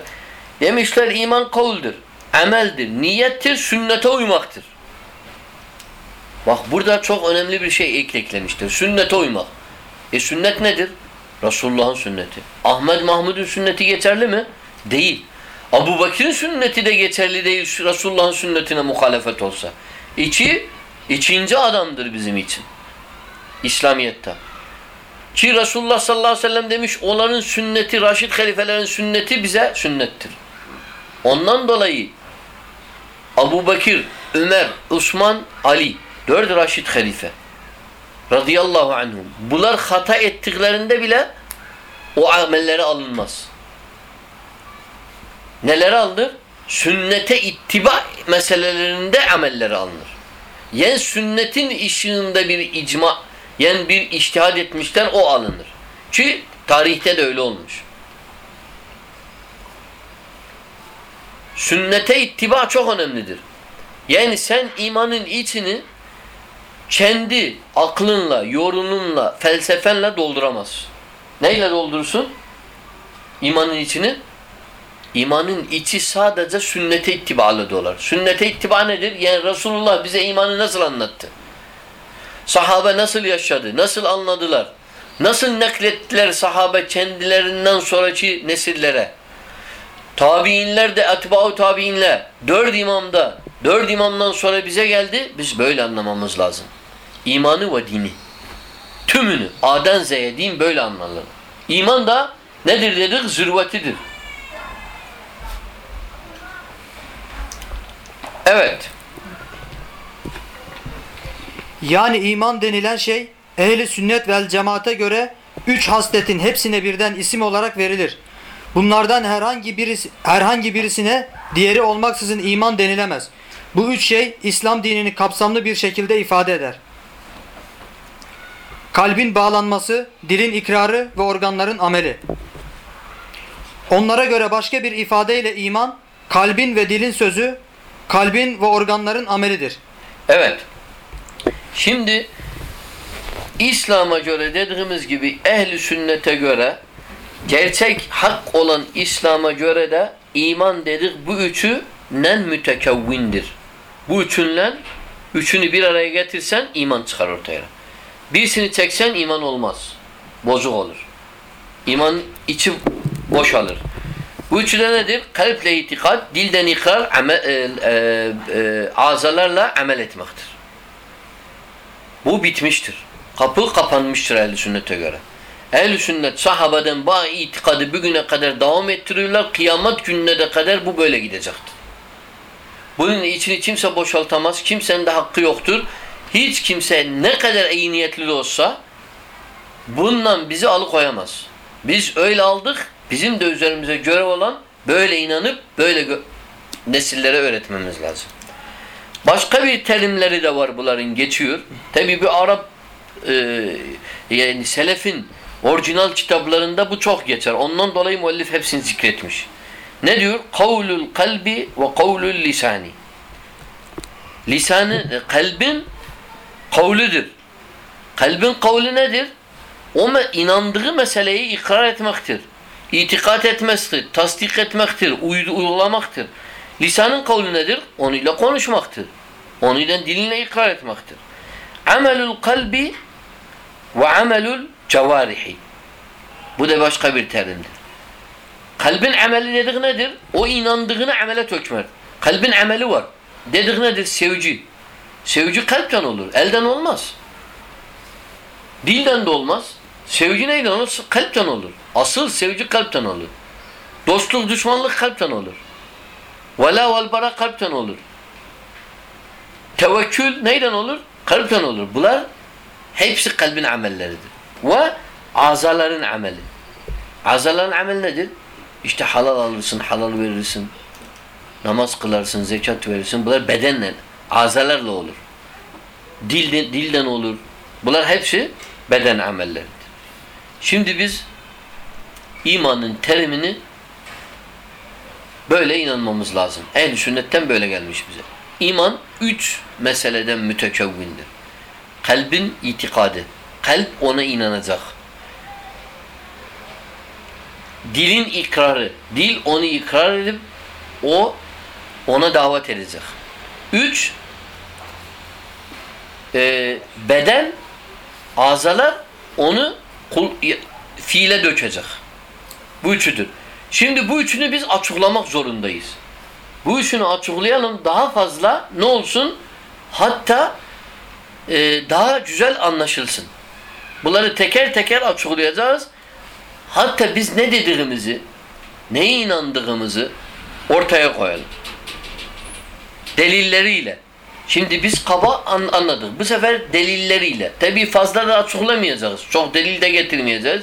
Demişler iman kavuldur, ameldir, niyettir, sünnete uymaktır. Bak burada çok önemli bir şey eklemiştir. Sünnete uymak. E sünnet nedir? Resulullah'ın sünneti. Ahmet Mahmud'un sünneti geçerli mi? Değil. Abu Bakır'ın sünneti de geçerli değil Resulullah'ın sünnetine muhalefet olsa. İki, ikinci adamdır bizim için. İslamiyet'te. Ki Resulullah sallallahu aleyhi ve sellem demiş onların sünneti, Raşid halifelerin sünneti bize sünnettir. Ondan dolayı Abu Bakır, Ömer, Osman, Ali dört Raşid halife radıyallahu anhum. Bunlar hata ettiklerinde bile o amelleri alınmaz. Neler alınır? Sünnete ittiba meselelerinde amelleri alınır. Yani sünnetin ışığında bir icma, yani bir iştihad etmişler o alınır. Ki tarihte de öyle olmuş. Sünnete ittiba çok önemlidir. Yani sen imanın içini kendi aklınla, yorununla, felsefenle dolduramazsın. Neyle doldurursun? İmanın içini? İmanın içi sadece sünnete ittibalı dolar. Sünnete ittiba nedir? Yani Resulullah bize imanı nasıl anlattı? Sahabe nasıl yaşadı? Nasıl anladılar? Nasıl naklettiler sahabe kendilerinden sonraki nesillere? Tabiinler de etba'u tabiinler. Dört imamda, dört imamdan sonra bize geldi. Biz böyle anlamamız lazım. İmanı ve dini. Tümünü A'dan Z'ye din böyle anlanır. İman da nedir dedik? Zirvetidir. Evet. Yani iman denilen şey ehli sünnet vel cemaate göre üç hasletin hepsine birden isim olarak verilir. Bunlardan herhangi birisi, herhangi birisine diğeri olmaksızın iman denilemez. Bu üç şey İslam dinini kapsamlı bir şekilde ifade eder. Kalbin bağlanması, dilin ikrarı ve organların ameli. Onlara göre başka bir ifadeyle iman, kalbin ve dilin sözü, kalbin ve organların amelidir. Evet. Şimdi İslam'a göre dediğimiz gibi ehli sünnete göre gerçek hak olan İslam'a göre de iman dedik bu üçü nen mütekevvindir. Bu üçünle üçünü bir araya getirsen iman çıkar ortaya. Birisini çeksen iman olmaz. Bozuk olur. İman içi boşalır. Bu üçü de nedir? Kalple itikat, dilden ikrar, amel, e, e, e, azalarla amel etmektir. Bu bitmiştir. Kapı kapanmıştır ehl sünnete göre. ehl sünnet sahabeden bağ itikadı bugüne kadar devam ettiriyorlar. Kıyamet gününe de kadar bu böyle gidecektir. Bunun içini kimse boşaltamaz. Kimsenin de hakkı yoktur. Hiç kimse ne kadar iyi niyetli de olsa bundan bizi alıkoyamaz. Biz öyle aldık. Bizim de üzerimize görev olan böyle inanıp böyle nesillere öğretmemiz lazım. Başka bir terimleri de var bunların geçiyor. Tabi bir Arap e, yani selefin orijinal kitaplarında bu çok geçer. Ondan dolayı müellif hepsini zikretmiş. Ne diyor? Kavlul kalbi ve kavlul lisani. Lisanı, kalbin kavludur. Kalbin kavlu nedir? O inandığı meseleyi ikrar etmektir. İtikat etmektir, tasdik etmektir, uygulamaktır. Lisanın kavlu nedir? Onunla konuşmaktır. Onunla dilinle ikrar etmektir. Amelul kalbi ve amelul cevarihi. Bu da başka bir terimdir. Kalbin ameli dedik nedir? O inandığını amele tökmer. Kalbin ameli var. Dedik nedir? Sevci. Sevgi kalpten olur. Elden olmaz. Dilden de olmaz. Sevgi neyden olur? Kalpten olur. Asıl sevgi kalpten olur. Dostluk, düşmanlık kalpten olur. Vela vel bara kalpten olur. Tevekkül neyden olur? Kalpten olur. Bunlar hepsi kalbin amelleridir. Ve azaların ameli. Azaların ameli nedir? İşte halal alırsın, halal verirsin. Namaz kılarsın, zekat verirsin. Bunlar bedenle, azalarla olur. Dilden, dilden olur. Bunlar hepsi beden amelleridir. Şimdi biz imanın terimini böyle inanmamız lazım. Ehl-i sünnetten böyle gelmiş bize. İman üç meseleden mütekevvindir. Kalbin itikadı. Kalp ona inanacak. Dilin ikrarı. Dil onu ikrar edip o ona davet edecek. Üç e, beden azalar onu kul, fiile dökecek. Bu üçüdür. Şimdi bu üçünü biz açıklamak zorundayız. Bu üçünü açıklayalım daha fazla ne olsun? Hatta e, daha güzel anlaşılsın. Bunları teker teker açıklayacağız. Hatta biz ne dediğimizi, neye inandığımızı ortaya koyalım. Delilleriyle. Şimdi biz kaba an anladık. Bu sefer delilleriyle. Tabi fazla da açıklamayacağız. Çok delil de getirmeyeceğiz.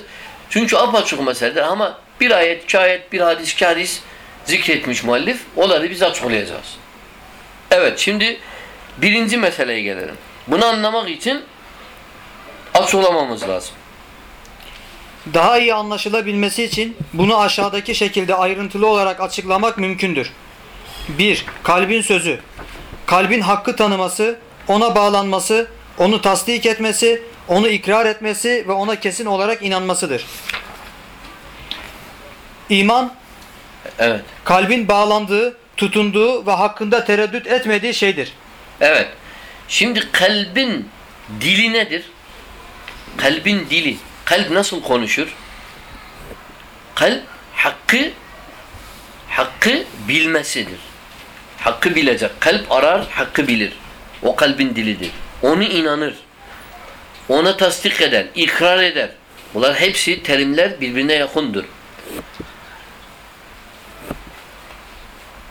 Çünkü apaçık meseledir ama bir ayet, iki ayet, bir hadis, iki hadis zikretmiş muallif. Onları biz açıklayacağız. Evet şimdi birinci meseleye gelelim. Bunu anlamak için açıklamamız lazım. Daha iyi anlaşılabilmesi için bunu aşağıdaki şekilde ayrıntılı olarak açıklamak mümkündür. 1. Kalbin sözü. Kalbin hakkı tanıması, ona bağlanması, onu tasdik etmesi, onu ikrar etmesi ve ona kesin olarak inanmasıdır. İman, Evet. kalbin bağlandığı, tutunduğu ve hakkında tereddüt etmediği şeydir. Evet. Şimdi kalbin dili nedir? Kalbin dili. Kalp nasıl konuşur? Kalp hakkı hakkı bilmesidir. Hakkı bilecek. Kalp arar, hakkı bilir. O kalbin dilidir. Onu inanır. Ona tasdik eder, ikrar eder. Bunlar hepsi terimler birbirine yakındır.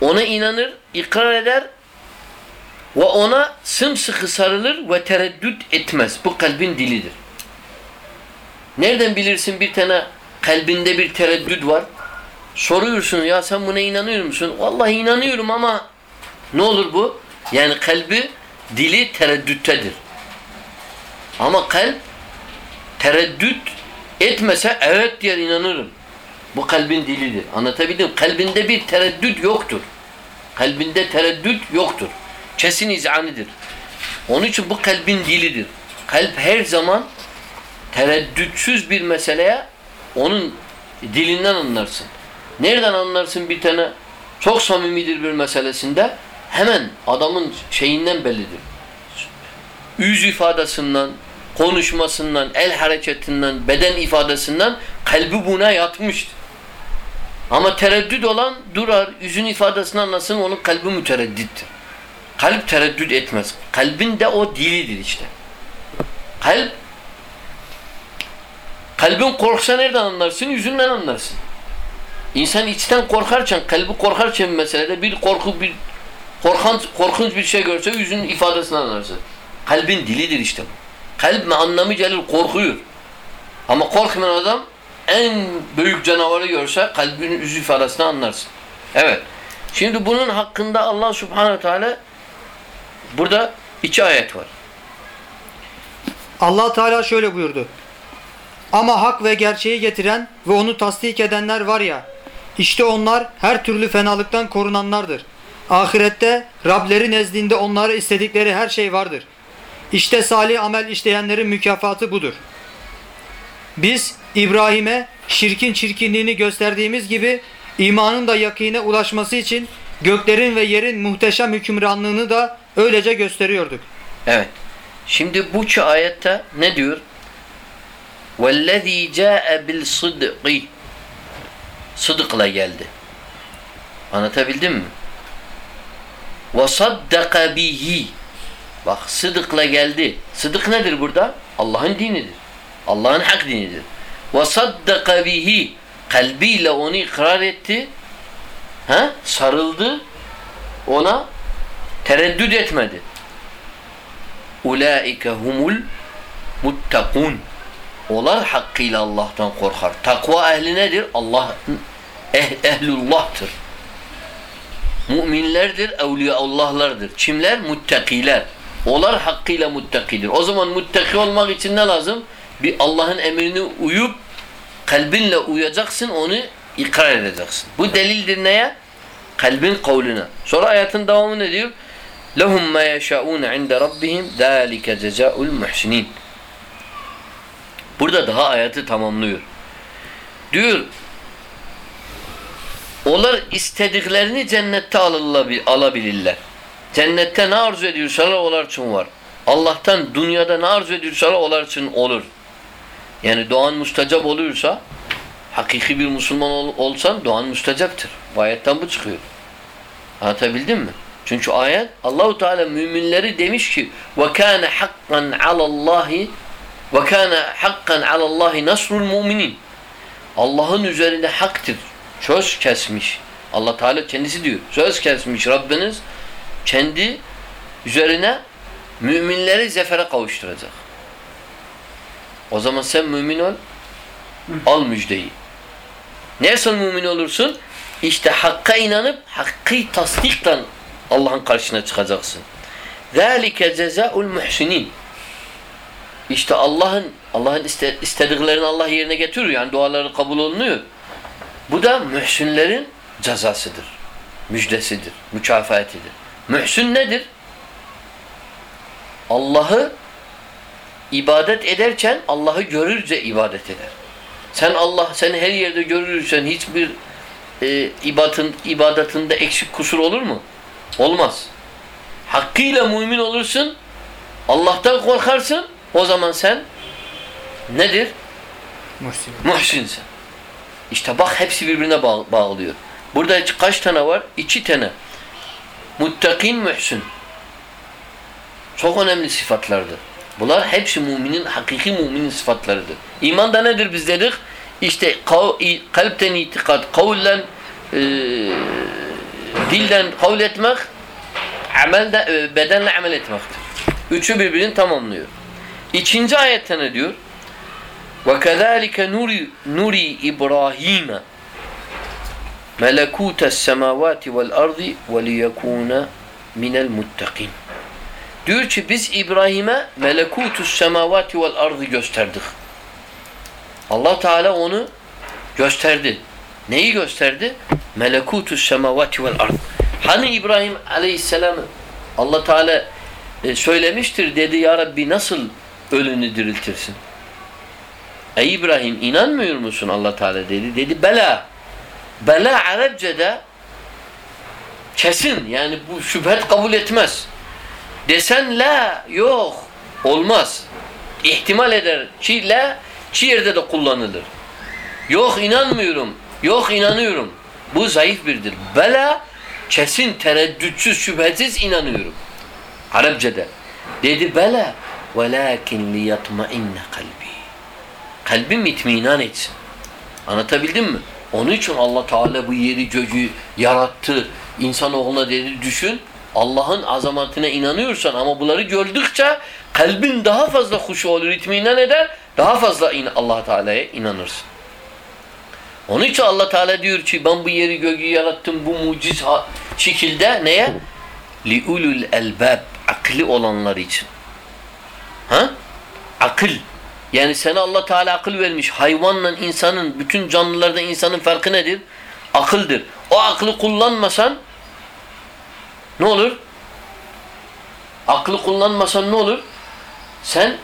Ona inanır, ikrar eder ve ona sımsıkı sarılır ve tereddüt etmez. Bu kalbin dilidir. Nereden bilirsin bir tane kalbinde bir tereddüt var? Soruyorsun ya sen buna inanıyor musun? Vallahi inanıyorum ama ne olur bu? Yani kalbi dili tereddüttedir. Ama kalp tereddüt etmese evet diye inanırım. Bu kalbin dilidir. Anlatabildim. Kalbinde bir tereddüt yoktur. Kalbinde tereddüt yoktur. Kesin izanidir. Onun için bu kalbin dilidir. Kalp her zaman tereddütsüz bir meseleye onun dilinden anlarsın. Nereden anlarsın bir tane çok samimidir bir meselesinde hemen adamın şeyinden bellidir. Yüz ifadesinden, konuşmasından, el hareketinden, beden ifadesinden kalbi buna yatmıştır. Ama tereddüt olan durar, yüzün ifadesini anlasın onun kalbi mütereddittir. Kalp tereddüt etmez. Kalbin de o dilidir işte. Kalp kalbin korksa nereden anlarsın? Yüzünden anlarsın. İnsan içten korkarken, kalbi korkarken meselede bir korku, bir korkan, korkunç bir şey görse yüzünün ifadesini anlarsın. Kalbin dilidir işte bu. Kalp anlamı gelir korkuyor. Ama korkmayan adam en büyük canavarı görse kalbinin yüz ifadesini anlarsın. Evet. Şimdi bunun hakkında Allah Subhanahu Teala burada iki ayet var. Allah Teala şöyle buyurdu. Ama hak ve gerçeği getiren ve onu tasdik edenler var ya, işte onlar her türlü fenalıktan korunanlardır. Ahirette Rableri nezdinde onlara istedikleri her şey vardır. İşte salih amel işleyenlerin mükafatı budur. Biz İbrahim'e şirkin çirkinliğini gösterdiğimiz gibi imanın da yakine ulaşması için göklerin ve yerin muhteşem hükümranlığını da öylece gösteriyorduk. Evet. Şimdi bu iki ayette ne diyor? وَالَّذ۪ي جَاءَ بِالصِّدْقِ Sıdıkla geldi. Anlatabildim mi? وَصَدَّقَ بِهِ Bak sıdıkla geldi. Sıdık nedir burada? Allah'ın dinidir. Allah'ın hak dinidir. Ve saddaka bihi kalbiyle onu ikrar etti. Ha? Sarıldı. Ona tereddüt etmedi. Ulaike humul muttakun. Onlar hakkıyla Allah'tan korkar. Takva ehli nedir? Allah eh, ehlullah'tır. Müminlerdir, evliyaullahlardır. Kimler? Muttakiler. Onlar hakkıyla muttakidir. O zaman muttaki olmak için ne lazım? Bir Allah'ın emrini uyup kalbinle uyacaksın, onu ikrar edeceksin. Bu delildir neye? Kalbin kavluna. Sonra ayetin devamı ne diyor? لَهُمْ مَا يَشَاءُونَ عِنْدَ رَبِّهِمْ ذَٰلِكَ جَزَاءُ الْمُحْسِنِينَ Burada daha ayeti tamamlıyor. Diyor onlar istediklerini cennette alabilirler. Cennette ne arzu ediyorsalar onlar için var. Allah'tan dünyada ne arzu ediyorsalar onlar için olur. Yani duan müstecap oluyorsa hakiki bir Müslüman ol, olsan duan müstecaptır. Bu ayetten bu çıkıyor. Anlatabildim mi? Çünkü ayet Allahu Teala müminleri demiş ki ve kana hakkan alallahi ve kana hakkan alallahi nasrul müminin. Allah'ın üzerinde haktır. Söz kesmiş. Allah Teala kendisi diyor. Söz kesmiş Rabbiniz kendi üzerine müminleri zefere kavuşturacak. O zaman sen mümin ol. Al müjdeyi. Nasıl mümin olursun? İşte hakka inanıp hakkı tasdikten Allah'ın karşısına çıkacaksın. ذَٰلِكَ جَزَاءُ الْمُحْسِنِينَ İşte Allah'ın Allah'ın istediklerini Allah yerine getiriyor. Yani duaları kabul olunuyor. Bu da mühsünlerin cezasıdır. Müjdesidir. Mükafatidir. Mühsün nedir? Allah'ı ibadet ederken Allah'ı görürce ibadet eder. Sen Allah seni her yerde görürsen hiçbir e, ibadetin, ibadetinde eksik kusur olur mu? Olmaz. Hakkıyla mümin olursun, Allah'tan korkarsın, o zaman sen nedir? Muhsin. Muhsinsin. İşte bak hepsi birbirine bağ bağlıyor. Burada kaç tane var? İki tane. Muttakin mühsin. Çok önemli sıfatlardır. Bunlar hepsi müminin, hakiki müminin sıfatlarıdır. İman da nedir biz dedik? İşte kalpten itikat, kavlen, e, dilden kavl etmek, amelde, e, bedenle amel etmektir. Üçü birbirini tamamlıyor. İkinci ayette ne diyor? وَكَذَٰلِكَ نُرِي, نُرِي melekutes semavati vel ardi ve liyekuna minel muttakin. Diyor ki biz İbrahim'e melekutus semavati vel ardı gösterdik. Allah Teala onu gösterdi. Neyi gösterdi? Melekutus semavati vel ard. Hani İbrahim aleyhisselam Allah Teala e, söylemiştir dedi ya Rabbi nasıl ölünü diriltirsin? Ey İbrahim inanmıyor musun Allah Teala dedi. Dedi bela. Bela Arapçada kesin yani bu şüphet kabul etmez. Desen la yok olmaz. İhtimal eder. Ki la çi yerde de kullanılır. Yok inanmıyorum. Yok inanıyorum. Bu zayıf birdir. Bela kesin tereddütsüz şüphesiz inanıyorum. Arapçada. Dedi bela velakin liyatmainne kalbi. Kalbim itminan etsin. Anlatabildim mi? Onun için Allah Teala bu yeri göcü yarattı. İnsanoğluna dedi düşün. Allah'ın azametine inanıyorsan ama bunları gördükçe kalbin daha fazla huşu olur, itminan eder. Daha fazla Allah Teala'ya inanırsın. Onun için Allah Teala diyor ki ben bu yeri göğü yarattım bu muciz şekilde neye? Liulul elbab akli olanlar için. Ha? Akıl. Yani sana Allah Teala akıl vermiş. Hayvanla insanın, bütün canlılarda insanın farkı nedir? Akıldır. O aklı kullanmasan ne olur? Aklı kullanmasan ne olur? Sen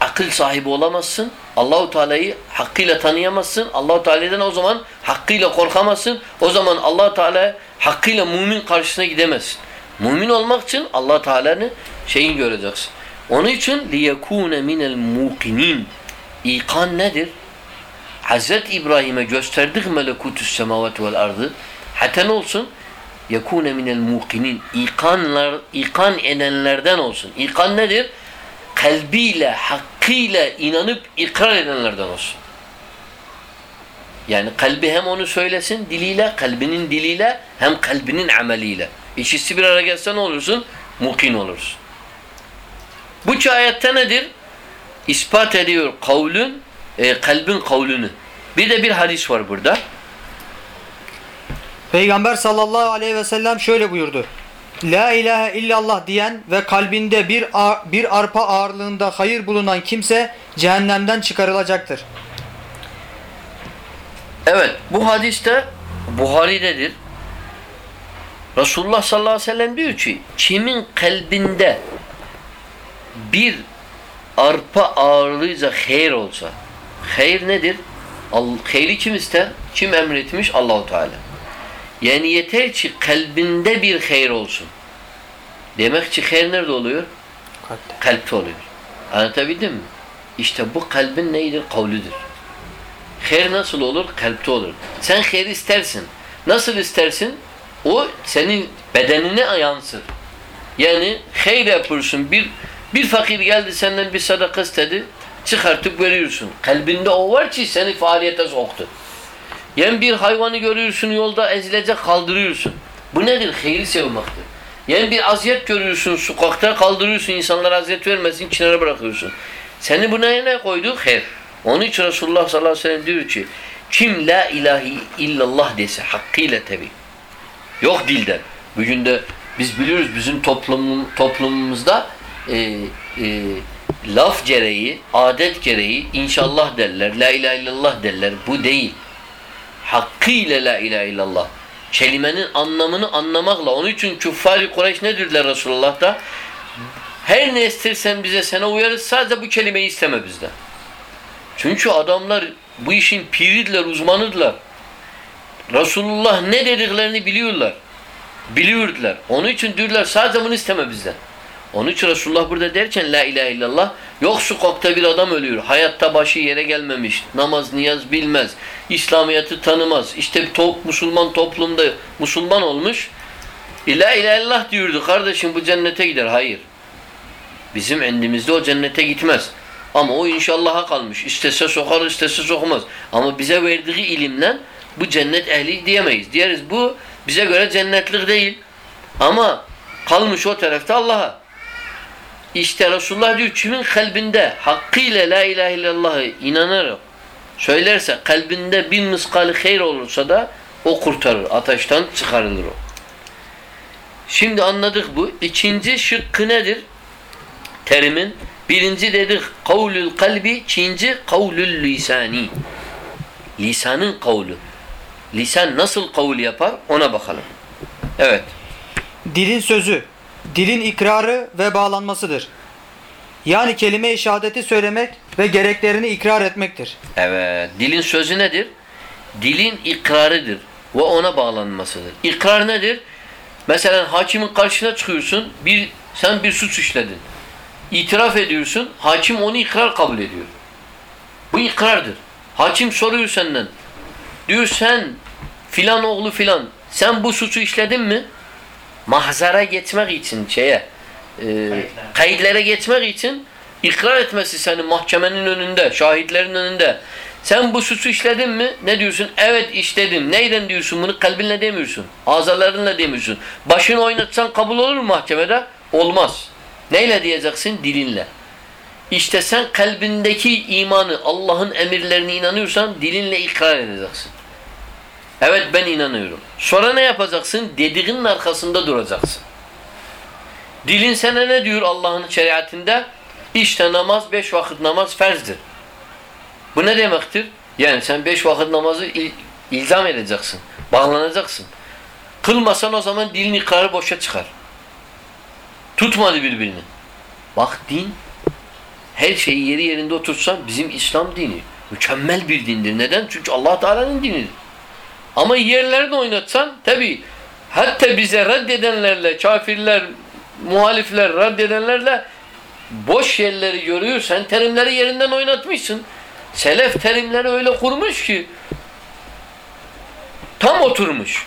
akıl sahibi olamazsın. Allahu Teala'yı hakkıyla tanıyamazsın. Allahu Teala'dan o zaman hakkıyla korkamazsın. O zaman Allah Teala hakkıyla mümin karşısına gidemezsin. Mümin olmak için Allah Teala'nın şeyini göreceksin. Onun için liyekune minel mukinin. İkan nedir? Hazreti İbrahim'e gösterdik melekutü semavati vel ardı. Hatta ne olsun? yekune minel muqinin ikanlar ikan edenlerden olsun. İkan nedir? Kalbiyle, hakkıyla inanıp ikrar edenlerden olsun. Yani kalbi hem onu söylesin diliyle, kalbinin diliyle hem kalbinin ameliyle. İkisi bir araya gelse ne olursun? Mukin olursun. Bu iki ayette nedir? İspat ediyor kavlün, e, kalbin kavlünü. Bir de bir hadis var burada. Peygamber sallallahu aleyhi ve sellem şöyle buyurdu. La ilahe illallah diyen ve kalbinde bir bir arpa ağırlığında hayır bulunan kimse cehennemden çıkarılacaktır. Evet bu hadiste Buhari'dedir. Resulullah sallallahu aleyhi ve sellem diyor ki kimin kalbinde bir arpa ağırlığıyla hayır olsa hayır nedir? Hayri kim ister? Kim emretmiş? Allahu Teala. Yani yeter ki kalbinde bir hayır olsun. Demek ki hayır nerede oluyor? Kalpte oluyor. Anlatabildim mi? İşte bu kalbin neydir? Kavludur. Hayır nasıl olur? Kalpte olur. Sen hayır istersin. Nasıl istersin? O senin bedenine yansır. Yani hayır yapıyorsun. Bir bir fakir geldi senden bir sadaka istedi. Çıkartıp veriyorsun. Kalbinde o var ki seni faaliyete soktu. Yani bir hayvanı görüyorsun yolda ezilecek kaldırıyorsun. Bu nedir? Hayır sevmektir. Yani bir aziyet görüyorsun sokakta kaldırıyorsun insanlara aziyet vermesin kenara bırakıyorsun. Seni buna ne koydu? Hayır. Onun için Resulullah sallallahu aleyhi ve sellem diyor ki kim la ilahi illallah dese hakkıyla tabi. Yok dilden. Bugün de biz biliyoruz bizim toplum, toplumumuzda e, e, laf gereği, adet gereği inşallah derler, la ilahe illallah derler. Bu değil. Hakkıyla la ilahe illallah. Kelimenin anlamını anlamakla. Onun için küffar-ı Kureyş ne dediler Resulullah'ta? Her ne istersen bize sana uyarız. Sadece bu kelimeyi isteme bizden. Çünkü adamlar bu işin piridiler, uzmanıdılar. Resulullah ne dediklerini biliyorlar. Biliyordular. Onun için diyorlar sadece bunu isteme bizden. Onun için Resulullah burada derken la ilahe illallah yok sokakta bir adam ölüyor. Hayatta başı yere gelmemiş. Namaz, niyaz bilmez. İslamiyet'i tanımaz. İşte top, Müslüman toplumda Müslüman olmuş. E, La ilahe illallah diyordu. Kardeşim bu cennete gider. Hayır. Bizim endimizde o cennete gitmez. Ama o inşallah'a kalmış. İstese sokar, istese sokmaz. Ama bize verdiği ilimle bu cennet ehli diyemeyiz. Diyeriz bu bize göre cennetlik değil. Ama kalmış o tarafta Allah'a. İşte Resulullah diyor kimin kalbinde hakkıyla la ilahe illallah'ı inanarak söylerse kalbinde bir miskalı hayır olursa da o kurtarır. Ateşten çıkarılır o. Şimdi anladık bu. İkinci şıkkı nedir? Terimin. Birinci dedik kavlül kalbi, ikinci kavlül lisani. Lisanın kavlu. Lisan nasıl kavul yapar ona bakalım. Evet. Dilin sözü, dilin ikrarı ve bağlanmasıdır. Yani kelime-i şehadeti söylemek ve gereklerini ikrar etmektir. Evet. Dilin sözü nedir? Dilin ikrarıdır ve ona bağlanmasıdır. İkrar nedir? Mesela hakimin karşısına çıkıyorsun. Bir sen bir suç işledin. İtiraf ediyorsun. Hakim onu ikrar kabul ediyor. Bu ikrardır. Hakim soruyor senden. Diyor sen filan oğlu filan sen bu suçu işledin mi? Mahzara geçmek için şeye e, kayıtlara geçmek için ikrar etmesi senin mahkemenin önünde, şahitlerin önünde. Sen bu suçu işledin mi? Ne diyorsun? Evet işledim. Neyden diyorsun bunu? Kalbinle demiyorsun. Azalarınla demiyorsun. Başını oynatsan kabul olur mu mahkemede? Olmaz. Neyle diyeceksin? Dilinle. İşte sen kalbindeki imanı, Allah'ın emirlerine inanıyorsan dilinle ikrar edeceksin. Evet ben inanıyorum. Sonra ne yapacaksın? Dediğinin arkasında duracaksın. Dilin sana ne diyor Allah'ın şeriatinde? İşte namaz, beş vakit namaz ferzdir. Bu ne demektir? Yani sen beş vakit namazı il, ilzam edeceksin. Bağlanacaksın. Kılmasan o zaman dilin ikrarı boşa çıkar. Tutmadı birbirini. Bak din her şeyi yeri yerinde otursan bizim İslam dini mükemmel bir dindir. Neden? Çünkü Allah Teala'nın dinidir. Ama yerlerini oynatsan tabi hatta bize reddedenlerle kafirler, muhalifler reddedenlerle boş yerleri görüyorsan terimleri yerinden oynatmışsın. Selef terimleri öyle kurmuş ki tam oturmuş.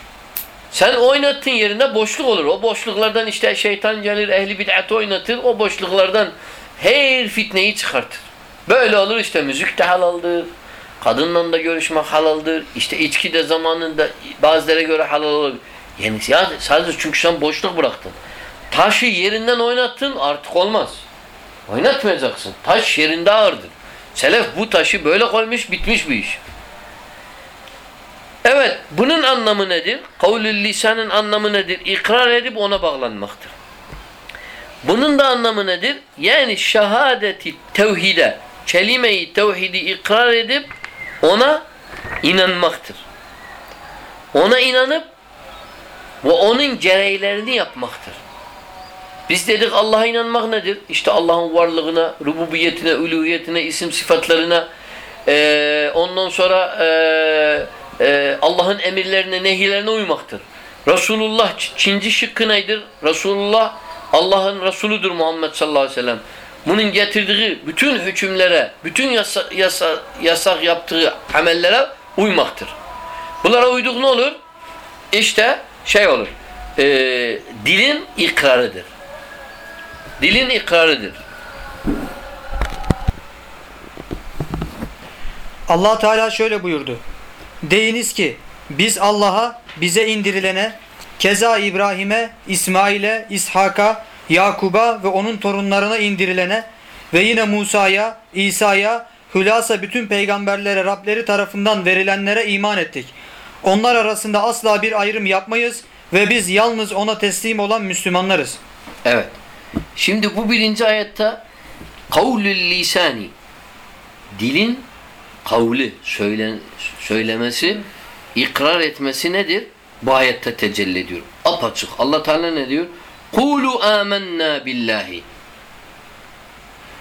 Sen oynattığın yerinde boşluk olur. O boşluklardan işte şeytan gelir, ehli bid'at oynatır. O boşluklardan her fitneyi çıkartır. Böyle olur işte müzik de halaldır. Kadınla da görüşmek halaldır. İşte içki de zamanında bazılara göre halal olur. Yani ya sadece çünkü sen boşluk bıraktın. Taşı yerinden oynattın artık olmaz. Oynatmayacaksın. Taş yerinde ağırdır. Selef bu taşı böyle koymuş bitmiş bir iş. Evet, bunun anlamı nedir? Kavlül lisanın anlamı nedir? İkrar edip ona bağlanmaktır. Bunun da anlamı nedir? Yani şehadeti tevhide, kelime-i tevhidi ikrar edip ona inanmaktır. Ona inanıp ve onun gereğlerini yapmaktır. Biz dedik Allah'a inanmak nedir? İşte Allah'ın varlığına, rububiyetine, uluhiyetine, isim sıfatlarına, ee, ondan sonra ee, ee, Allah'ın emirlerine, nehirlerine uymaktır. Resulullah, Çinci şıkkı nedir? Resulullah Allah'ın Resuludur Muhammed sallallahu aleyhi ve sellem. Bunun getirdiği bütün hükümlere, bütün yasa, yasa, yasak yaptığı amellere uymaktır. Bunlara uyduk ne olur? İşte şey olur. E, dilin ikrarıdır. Dilin ikrarıdır. Allah Teala şöyle buyurdu. Deyiniz ki biz Allah'a bize indirilene keza İbrahim'e, İsmail'e, İshak'a, Yakub'a ve onun torunlarına indirilene ve yine Musa'ya, İsa'ya, hülasa bütün peygamberlere Rableri tarafından verilenlere iman ettik. Onlar arasında asla bir ayrım yapmayız ve biz yalnız ona teslim olan Müslümanlarız. Evet. Şimdi bu birinci ayette kavlül lisani dilin kavli söylen, söylemesi ikrar etmesi nedir? Bu ayette tecelli ediyor. Apaçık. Allah Teala ne diyor? Kulu amennâ billahi.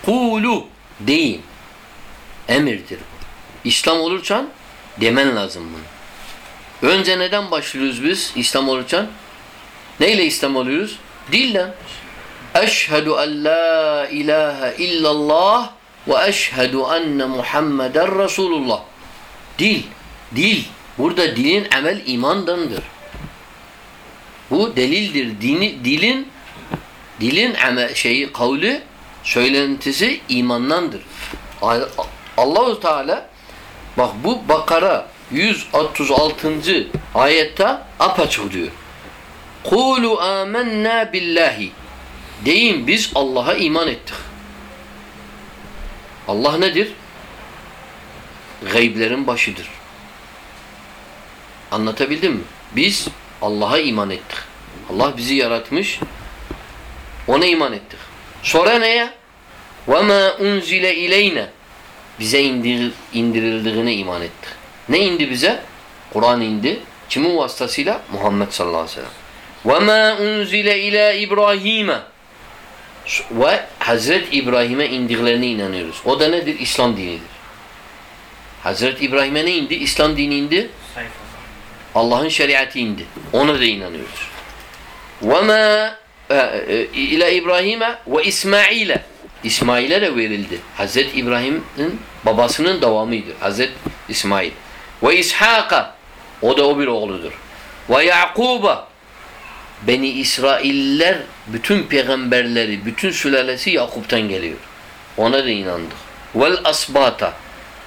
Kulu deyin. Emirdir bu. İslam olurken demen lazım bunu. Önce neden başlıyoruz biz İslam olurken? Neyle İslam oluyoruz? Dille. Eşhedü en la ilahe illallah ve eşhedü enne Muhammeden Resulullah. Dil. Dil. Burada dilin amel imandandır. Bu delildir. Dini, dilin dilin amel, şeyi kavli söylentisi imandandır. Allahu Teala bak bu Bakara 136. ayette apaçık diyor. Kulu amennâ billahi. Deyin biz Allah'a iman ettik. Allah nedir? Gayblerin başıdır. Anlatabildim mi? Biz Allah'a iman ettik. Allah bizi yaratmış. Ona iman ettik. Sonra neye? وَمَا اُنْزِلَ اِلَيْنَا Bize indirildiğine iman ettik. Ne indi bize? Kur'an indi. Kimin vasıtasıyla? Muhammed sallallahu aleyhi ve sellem. وَمَا اُنْزِلَ اِلَى İbrahim'e Ve Hazret İbrahim'e indiklerine inanıyoruz. O da nedir? İslam dinidir. Hazret İbrahim'e ne indi? İslam dini indi. Allah'ın şeriatı indi. Ona da inanıyoruz. وَمَا ile İbrahim'e ve İsmail'e İsmail'e de verildi. Hazret İbrahim'in babasının devamıdır. Hazret İsmail. Ve İshak'a o da o bir oğludur. Ve Yakub'a Beni İsrailler bütün peygamberleri, bütün sülalesi Yakup'tan geliyor. Ona da inandık. Vel asbata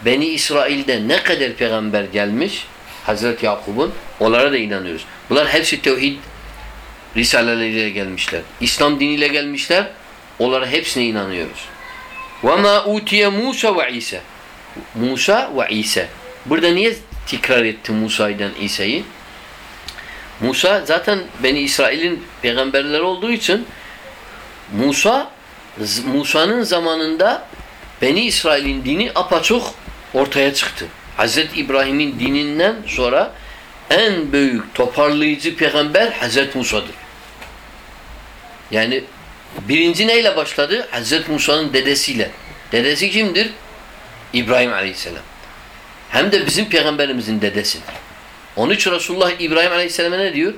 Beni İsrail'de ne kadar peygamber gelmiş Hazreti Yakup'un onlara da inanıyoruz. Bunlar hepsi tevhid risaleleriyle gelmişler. İslam diniyle gelmişler. Onlara hepsine inanıyoruz. وَمَا اُوْتِيَ Musa ve İsa Musa ve İsa Burada niye tekrar etti Musa'dan İsa'yı? Musa zaten Beni İsrail'in peygamberleri olduğu için Musa Musa'nın zamanında Beni İsrail'in dini apaçık ortaya çıktı. Hazreti İbrahim'in dininden sonra en büyük toparlayıcı peygamber Hazreti Musa'dır. Yani birinci neyle başladı? Hazreti Musa'nın dedesiyle. Dedesi kimdir? İbrahim Aleyhisselam. Hem de bizim peygamberimizin dedesidir. Onun için Resulullah İbrahim Aleyhisselam'a ne diyor?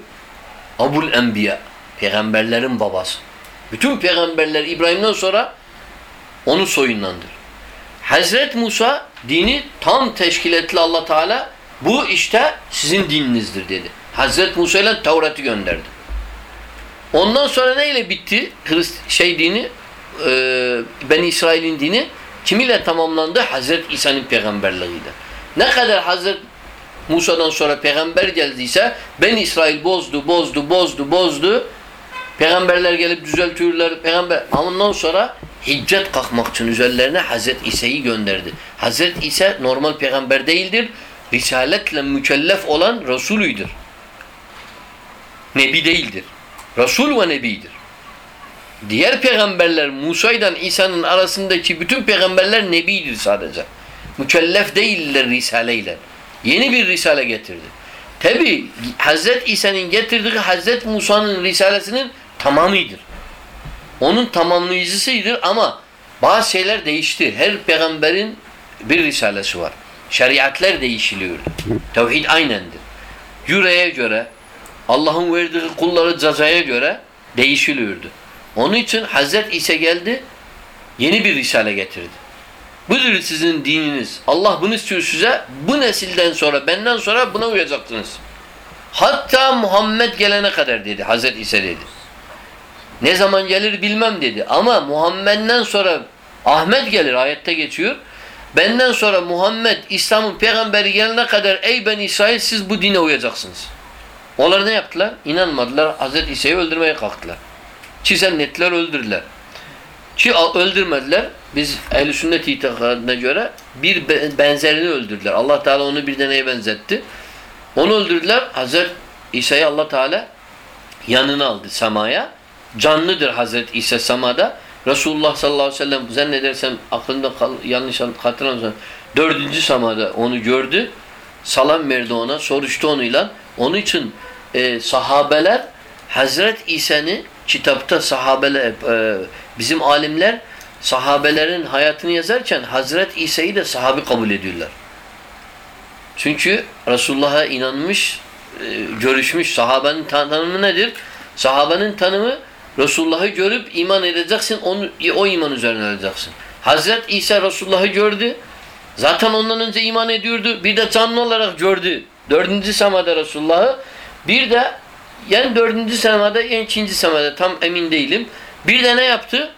Abul Enbiya. Peygamberlerin babası. Bütün peygamberler İbrahim'den sonra onun soyundandır. Hazret Musa dini tam teşkil etti Allah Teala. Bu işte sizin dininizdir dedi. Hazreti Musa ile Tevrat'ı gönderdi. Ondan sonra neyle bitti Hrist şey dini e, Ben İsrail'in dini kimiyle tamamlandı? Hazreti İsa'nın peygamberliğiyle. Ne kadar Hazreti Musa'dan sonra peygamber geldiyse Ben İsrail bozdu, bozdu, bozdu, bozdu. Peygamberler gelip düzeltiyorlar. Peygamber ondan sonra hicret kalkmak için üzerlerine Hazreti İsa'yı gönderdi. Hazreti İsa normal peygamber değildir. Risaletle mükellef olan Resulüdür. Nebi değildir. Resul ve Nebidir. Diğer peygamberler Musa ile İsa'nın arasındaki bütün peygamberler Nebidir sadece. Mükellef değiller Risaleyle. Yeni bir Risale getirdi. Tabi Hazret İsa'nın getirdiği Hazret Musa'nın Risalesinin tamamıdır. Onun tamamlayıcısıdır ama bazı şeyler değişti. Her peygamberin bir risalesi var. Şeriatler değişiliyor. Tevhid aynendir. Yüreğe göre, Allah'ın verdiği kulları cezaya göre değişiliyordu. Onun için Hazret İsa geldi, yeni bir risale getirdi. Budur sizin dininiz. Allah bunu istiyor size. Bu nesilden sonra, benden sonra buna uyacaksınız. Hatta Muhammed gelene kadar dedi. Hazret İsa dedi. Ne zaman gelir bilmem dedi. Ama Muhammed'den sonra Ahmet gelir ayette geçiyor. Benden sonra Muhammed İslam'ın peygamberi gelene kadar ey ben İsrail siz bu dine uyacaksınız. Onlar ne yaptılar? İnanmadılar. Hazreti İsa'yı öldürmeye kalktılar. Çizenletler öldürdüler. Ki öldürmediler. Biz ehl-i sünnet itikadına göre bir benzerini öldürdüler. Allah Teala onu bir deneye benzetti. Onu öldürdüler. Hazreti İsa'yı Allah Teala yanına aldı samaya. Canlıdır Hazreti İsa samada. Resulullah sallallahu aleyhi ve sellem zannedersem aklında kal, yanlış hatırlamıyorsam dördüncü samada onu gördü. Salam verdi ona. Soruştu onuyla. Onun için e, sahabeler Hazret İsa'nı kitapta sahabeler e, bizim alimler sahabelerin hayatını yazarken Hazret İsa'yı da sahabi kabul ediyorlar. Çünkü Resulullah'a inanmış, e, görüşmüş. Sahabenin tanımı nedir? Sahabenin tanımı Resulullah'ı görüp iman edeceksin, onu, o iman üzerine öleceksin. Hazret İsa Resulullah'ı gördü. Zaten ondan önce iman ediyordu. Bir de canlı olarak gördü. Dördüncü semada Resulullah'ı. Bir de yani dördüncü semada, yani ikinci semada tam emin değilim. Bir de ne yaptı?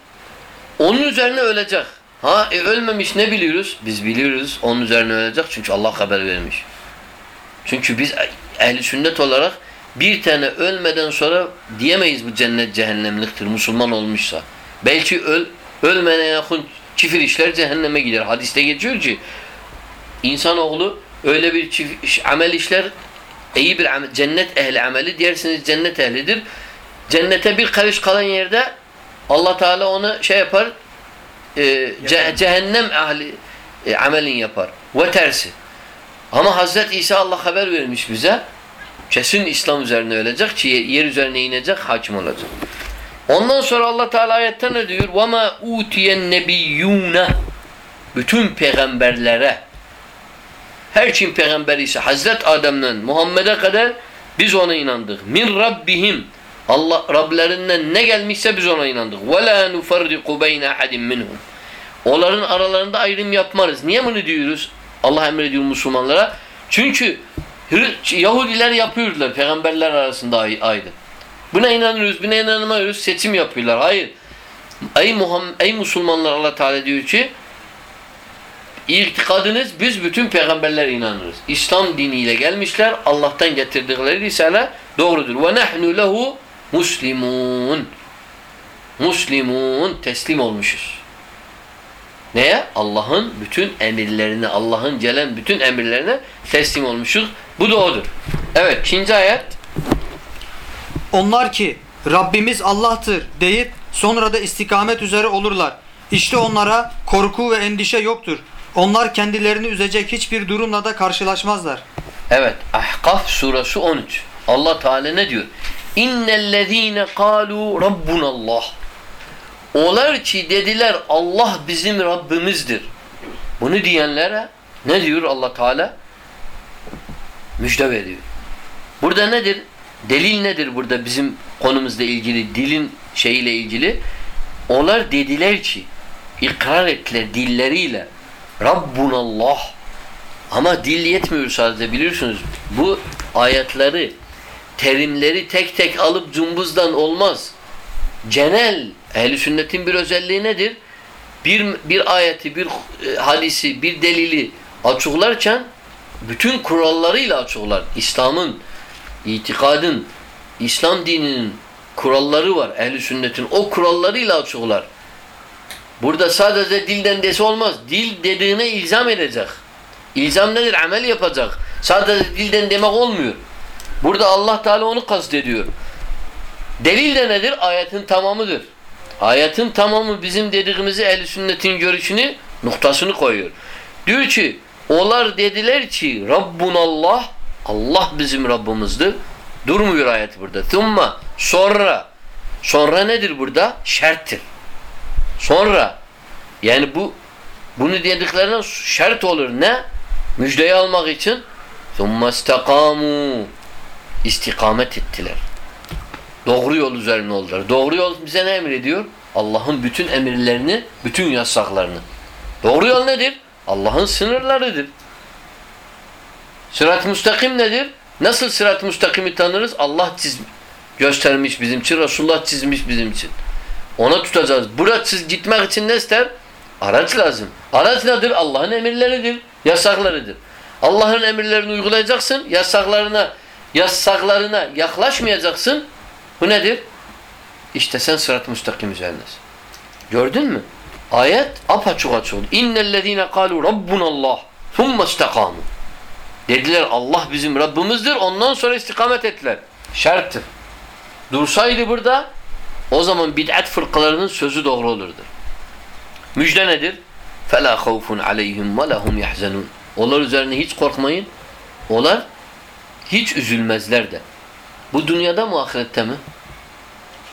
Onun üzerine ölecek. Ha e, ölmemiş ne biliyoruz? Biz biliyoruz onun üzerine ölecek çünkü Allah haber vermiş. Çünkü biz ehli sünnet olarak bir tane ölmeden sonra diyemeyiz bu cennet cehennemliktir Müslüman olmuşsa. Belki öl, ölmene yakın çifir işler cehenneme gider. Hadiste geçiyor ki insanoğlu öyle bir çift, amel işler iyi bir amel, cennet ehli ameli diyersiniz cennet ehlidir. Cennete bir karış kalan yerde Allah Teala onu şey yapar e, ce, cehennem ehli e, amelin yapar. Ve tersi. Ama Hazreti İsa Allah haber vermiş bize. Kesin İslam üzerine ölecek ki yer üzerine inecek, hakim olacak. Ondan sonra Allah Teala ayetten ne diyor? وَمَا اُوْتِيَ النَّبِيُّونَ Bütün peygamberlere her kim peygamber ise Hazret Adem'den Muhammed'e kadar biz ona inandık. Min Rabbihim Allah Rablerinden ne gelmişse biz ona inandık. وَلَا نُفَرِّقُ بَيْنَ اَحَدٍ مِّنْهُمْ Onların aralarında ayrım yapmarız. Niye bunu diyoruz? Allah emrediyor Müslümanlara. Çünkü Yahudiler yapıyorlar peygamberler arasında ayrı. Buna inanıyoruz, buna inanmıyoruz, seçim yapıyorlar. Hayır. Ey, Muhammed, ey Müslümanlar Allah Teala diyor ki İtikadınız biz bütün peygamberlere inanırız. İslam diniyle gelmişler. Allah'tan getirdikleri risale doğrudur. Ve nahnu lehu muslimun. Muslimun teslim olmuşuz. Neye? Allah'ın bütün emirlerine, Allah'ın gelen bütün emirlerine teslim olmuşuz. Bu da odur. Evet, ikinci ayet. Onlar ki Rabbimiz Allah'tır deyip sonra da istikamet üzere olurlar. İşte onlara korku ve endişe yoktur. Onlar kendilerini üzecek hiçbir durumla da karşılaşmazlar. Evet, Ahkaf suresi 13. Allah Teala ne diyor? İnnellezîne kâlû rabbunallah. Olar ki dediler Allah bizim Rabbimizdir. Bunu diyenlere ne diyor Allah Teala? Müjde veriyor. Burada nedir? Delil nedir burada bizim konumuzla ilgili, dilin şeyiyle ilgili? Onlar dediler ki, ikrar ettiler dilleriyle Rabbunallah. Ama dil yetmiyor sadece biliyorsunuz. Bu ayetleri terimleri tek tek alıp cumbuzdan olmaz. Genel ehli sünnetin bir özelliği nedir? Bir bir ayeti, bir e, hadisi, bir delili açıklarken bütün kurallarıyla açıklar. İslam'ın, itikadın, İslam dininin kuralları var ehli sünnetin. O kurallarıyla açıklar. Burada sadece dilden dese olmaz. Dil dediğine ilzam edecek. İlzam nedir? Amel yapacak. Sadece dilden demek olmuyor. Burada Allah Teala onu kastediyor. Delil de nedir? Ayetin tamamıdır. Ayetin tamamı bizim dediğimizi ehl sünnetin görüşünü noktasını koyuyor. Diyor ki onlar dediler ki Rabbunallah Allah bizim Rabbimizdir. Durmuyor ayet burada. Thumma sonra sonra nedir burada? Şerttir. Sonra yani bu bunu dediklerine şart olur ne? Müjdeyi almak için thumma istakamu istikamet ettiler. Doğru yol üzerine oldular. Doğru yol bize ne emrediyor? Allah'ın bütün emirlerini, bütün yasaklarını. Doğru yol nedir? Allah'ın sınırlarıdır. Sırat-ı müstakim nedir? Nasıl sırat-ı müstakimi tanırız? Allah çiz göstermiş bizim için, Resulullah çizmiş bizim için. Ona tutacağız. Burada siz gitmek için ne ister? Araç lazım. Araç nedir? Allah'ın emirleridir, yasaklarıdır. Allah'ın emirlerini uygulayacaksın, yasaklarına yasaklarına yaklaşmayacaksın. Bu nedir? İşte sen sırat-ı müstakim üzerindesin. Gördün mü? Ayet apaçık açıldı. İnnellezîne kâlû rabbunallah thumme istekamu. Dediler Allah bizim Rabbimizdir. Ondan sonra istikamet ettiler. Şarttır. Dursaydı burada o zaman bid'at fırkalarının sözü doğru olurdu. Müjde nedir? فَلَا خَوْفٌ عَلَيْهِمْ وَلَهُمْ يَحْزَنُونَ Onlar üzerine hiç korkmayın. Onlar hiç üzülmezler de. Bu dünyada mı ahirette mi?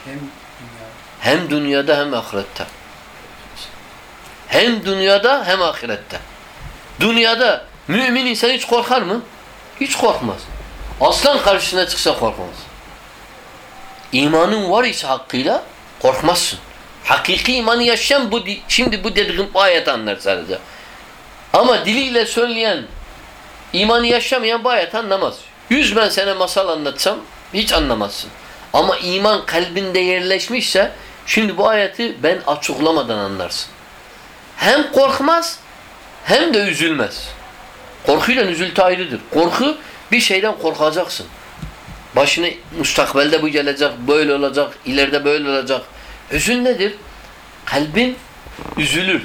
Hem dünya. Hem dünyada hem ahirette. Hem dünyada hem ahirette. Dünyada mümin insan hiç korkar mı? Hiç korkmaz. Aslan karşısına çıksa korkmaz. İmanın var ise hakkıyla korkmazsın. Hakiki imanı yaşayan bu şimdi bu dediğim bu ayet anlar sadece. Ama diliyle söyleyen imanı yaşamayan bu ayet anlamaz. Yüz ben sana masal anlatsam hiç anlamazsın. Ama iman kalbinde yerleşmişse şimdi bu ayeti ben açıklamadan anlarsın. Hem korkmaz hem de üzülmez. Korkuyla üzüntü ayrıdır. Korku bir şeyden korkacaksın. Başına müstakbelde bu gelecek, böyle olacak, ileride böyle olacak. Hüzün nedir? Kalbin üzülür.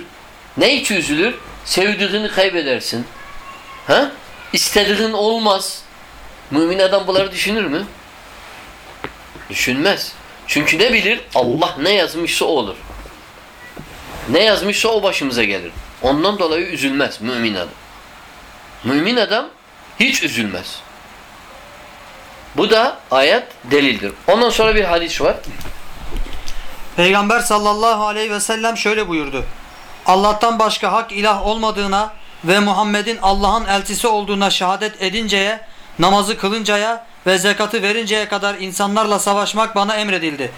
Ne için üzülür? Sevdiğini kaybedersin. Ha? İstediğin olmaz. Mümin adam bunları düşünür mü? Düşünmez. Çünkü ne bilir? Allah ne yazmışsa o olur. Ne yazmışsa o başımıza gelir. Ondan dolayı üzülmez mümin adam. Mümin adam hiç üzülmez. Bu da ayet delildir. Ondan sonra bir hadis var. Peygamber sallallahu aleyhi ve sellem şöyle buyurdu. Allah'tan başka hak ilah olmadığına ve Muhammed'in Allah'ın elçisi olduğuna şehadet edinceye, namazı kılıncaya ve zekatı verinceye kadar insanlarla savaşmak bana emredildi.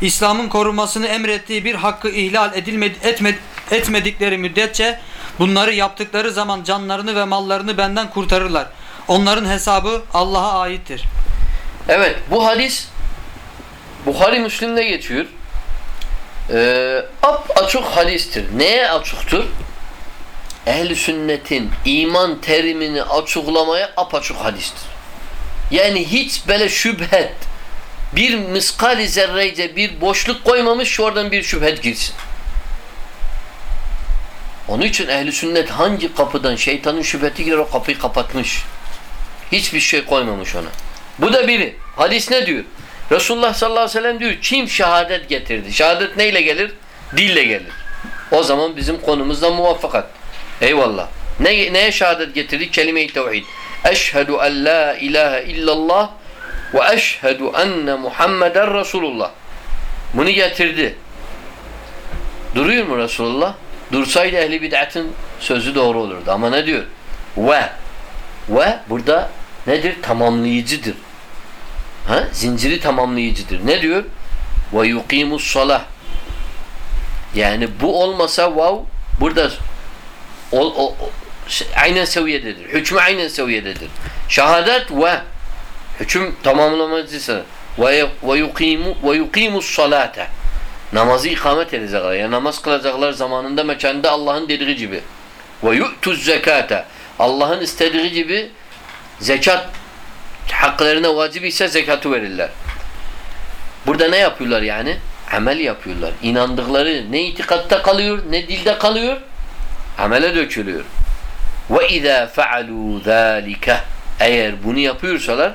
İslam'ın korunmasını emrettiği bir hakkı ihlal edilmedi, etmed, etmedikleri müddetçe bunları yaptıkları zaman canlarını ve mallarını benden kurtarırlar. Onların hesabı Allah'a aittir. Evet bu hadis Bukhari Müslim'de geçiyor. Ee, ap açık hadistir. Neye açıktır? Ehli sünnetin iman terimini açıklamaya apaçık hadistir. Yani hiç böyle şüphet bir miskali zerreyce bir boşluk koymamış şu oradan bir şüphet girsin. Onun için ehli sünnet hangi kapıdan şeytanın şüpheti girer o kapıyı kapatmış. Hiçbir şey koymamış ona. Bu da biri. Hadis ne diyor? Resulullah sallallahu aleyhi ve sellem diyor kim şehadet getirdi? Şehadet neyle gelir? Dille gelir. O zaman bizim konumuzda muvaffakat. Eyvallah. Ne, neye şehadet getirdi? Kelime-i tevhid. Eşhedü en la ilahe illallah ve eşhedü enne Muhammeden Resulullah. Bunu getirdi. Duruyor mu Resulullah? Dursaydı ehli bid'atın sözü doğru olurdu. Ama ne diyor? Ve ve burada nedir? Tamamlayıcıdır. Ha? Zinciri tamamlayıcıdır. Ne diyor? Ve yuqimus salah. Yani bu olmasa vav burada o, o, o, aynen seviyededir. Hükmü aynen seviyededir. Şehadet ve Hüküm tamamlaması ve yuqimu ve yuqimus salate. Namazı ikamet edecekler. Yani namaz kılacaklar zamanında mekanında Allah'ın dediği gibi. Ve yu'tuz zekate. Allah'ın istediği gibi zekat haklarına vacip ise zekatı verirler. Burada ne yapıyorlar yani? Amel yapıyorlar. İnandıkları ne itikatta kalıyor, ne dilde kalıyor, amele dökülüyor. Ve izâ fealû zâlike eğer bunu yapıyorsalar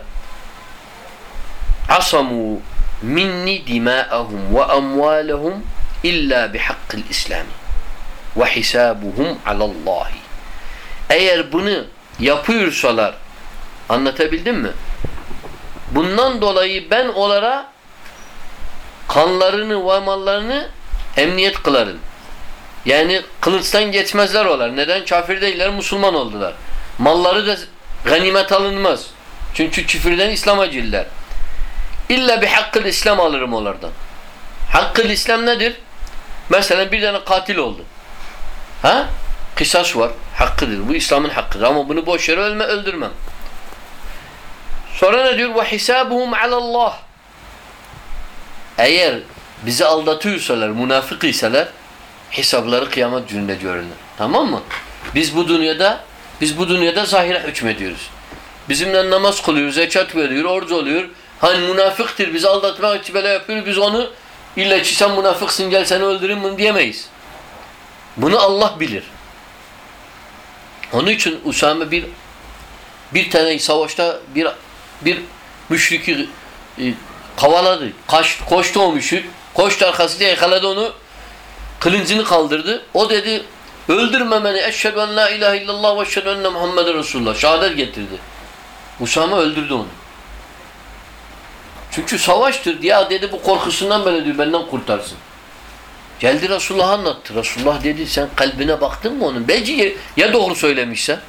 asamu minni dimâ'ahum ve amwâlehum illa bihakkil İslami ve hisabuhum alallahi. Eğer bunu yapıyorsalar anlatabildim mi? Bundan dolayı ben onlara kanlarını ve mallarını emniyet kılarım. Yani kılıçtan geçmezler olar. Neden? Kafir değiller, Müslüman oldular. Malları da ganimet alınmaz. Çünkü küfürden İslam'a girdiler. İlla bir hakkıl İslam alırım onlardan. Hakkıl İslam nedir? Mesela bir tane katil oldu. Ha? Kısas var. Hakkıdır. Bu İslam'ın hakkıdır. Ama bunu boş yere ölme, öldürmem. Sonra ne diyor? Ve hisabuhum alallah. Eğer bizi aldatıyorsalar, münafık iseler hesapları kıyamet gününde görülür. Tamam mı? Biz bu dünyada biz bu dünyada zahire hükmediyoruz. Bizimle namaz kılıyor, zekat veriyor, oruç oluyor. Hani münafıktır, bizi aldatmak için böyle yapıyor. Biz onu illa ki sen münafıksın gel seni öldüreyim mi diyemeyiz. Bunu Allah bilir. Onun için Usame bir bir tane savaşta bir bir müşriki e, kavaladı. Kaç, koştu o müşrik. Koştu arkasında yakaladı onu. Kılıncını kaldırdı. O dedi öldürme beni. Eşhedü en la ilahe illallah ve eşhedü enne Muhammeden Resulullah. Şehadet getirdi. Usame öldürdü onu. Çünkü savaştır. Ya dedi bu korkusundan böyle diyor benden kurtarsın. Geldi Resulullah anlattı. Resulullah dedi sen kalbine baktın mı onun? Belki ya doğru söylemişse.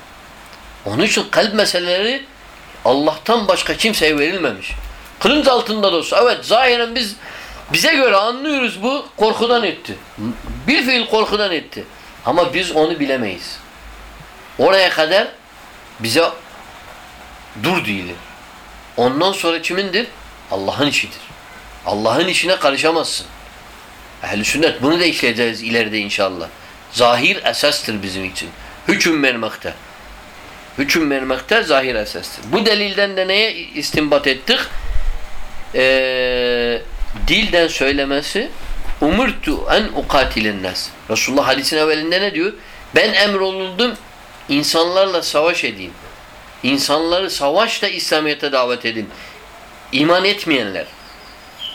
Onun için kalp meseleleri Allah'tan başka kimseye verilmemiş. Kılınç altında da olsa. Evet zahiren biz bize göre anlıyoruz bu korkudan etti. Bir fiil korkudan etti. Ama biz onu bilemeyiz. Oraya kadar bize dur değilim. Ondan sonra kimindir? Allah'ın işidir. Allah'ın işine karışamazsın. Ehl-i sünnet bunu da işleyeceğiz ileride inşallah. Zahir esastır bizim için. Hüküm vermekte. Hüküm vermekte zahir esastır. Bu delilden de neye istinbat ettik? Ee, dilden söylemesi umurtu en ukatilen nas. Resulullah hadisin evvelinde ne diyor? Ben emroluldum insanlarla savaş edeyim. İnsanları savaşla İslamiyet'e davet edin. İman etmeyenler.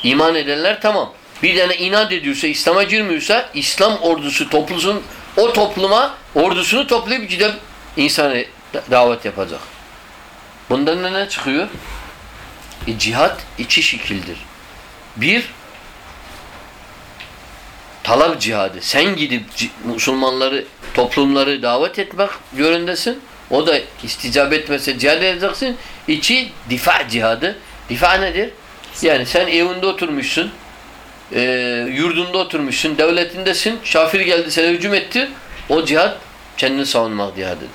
İman edenler tamam. Bir tane inat ediyorsa, İslam'a girmiyorsa İslam ordusu toplusun o topluma ordusunu toplayıp gidip insanı davet yapacak. Bundan ne, ne çıkıyor? E, cihat iki şekildir. Bir, talep cihadı. Sen gidip Müslümanları, toplumları davet etmek yönündesin. O da isticap etmese cihad edeceksin. İki, difa cihadı. Difa nedir? Yani sen evinde oturmuşsun, e, yurdunda oturmuşsun, devletindesin, şafir geldi sana hücum etti. O cihat kendini savunmak cihadıdır.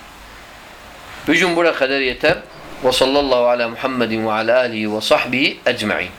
Bugün buraya kadar yeter. Ve sallallahu ala Muhammedin ve ala alihi ve sahbihi ecma'in.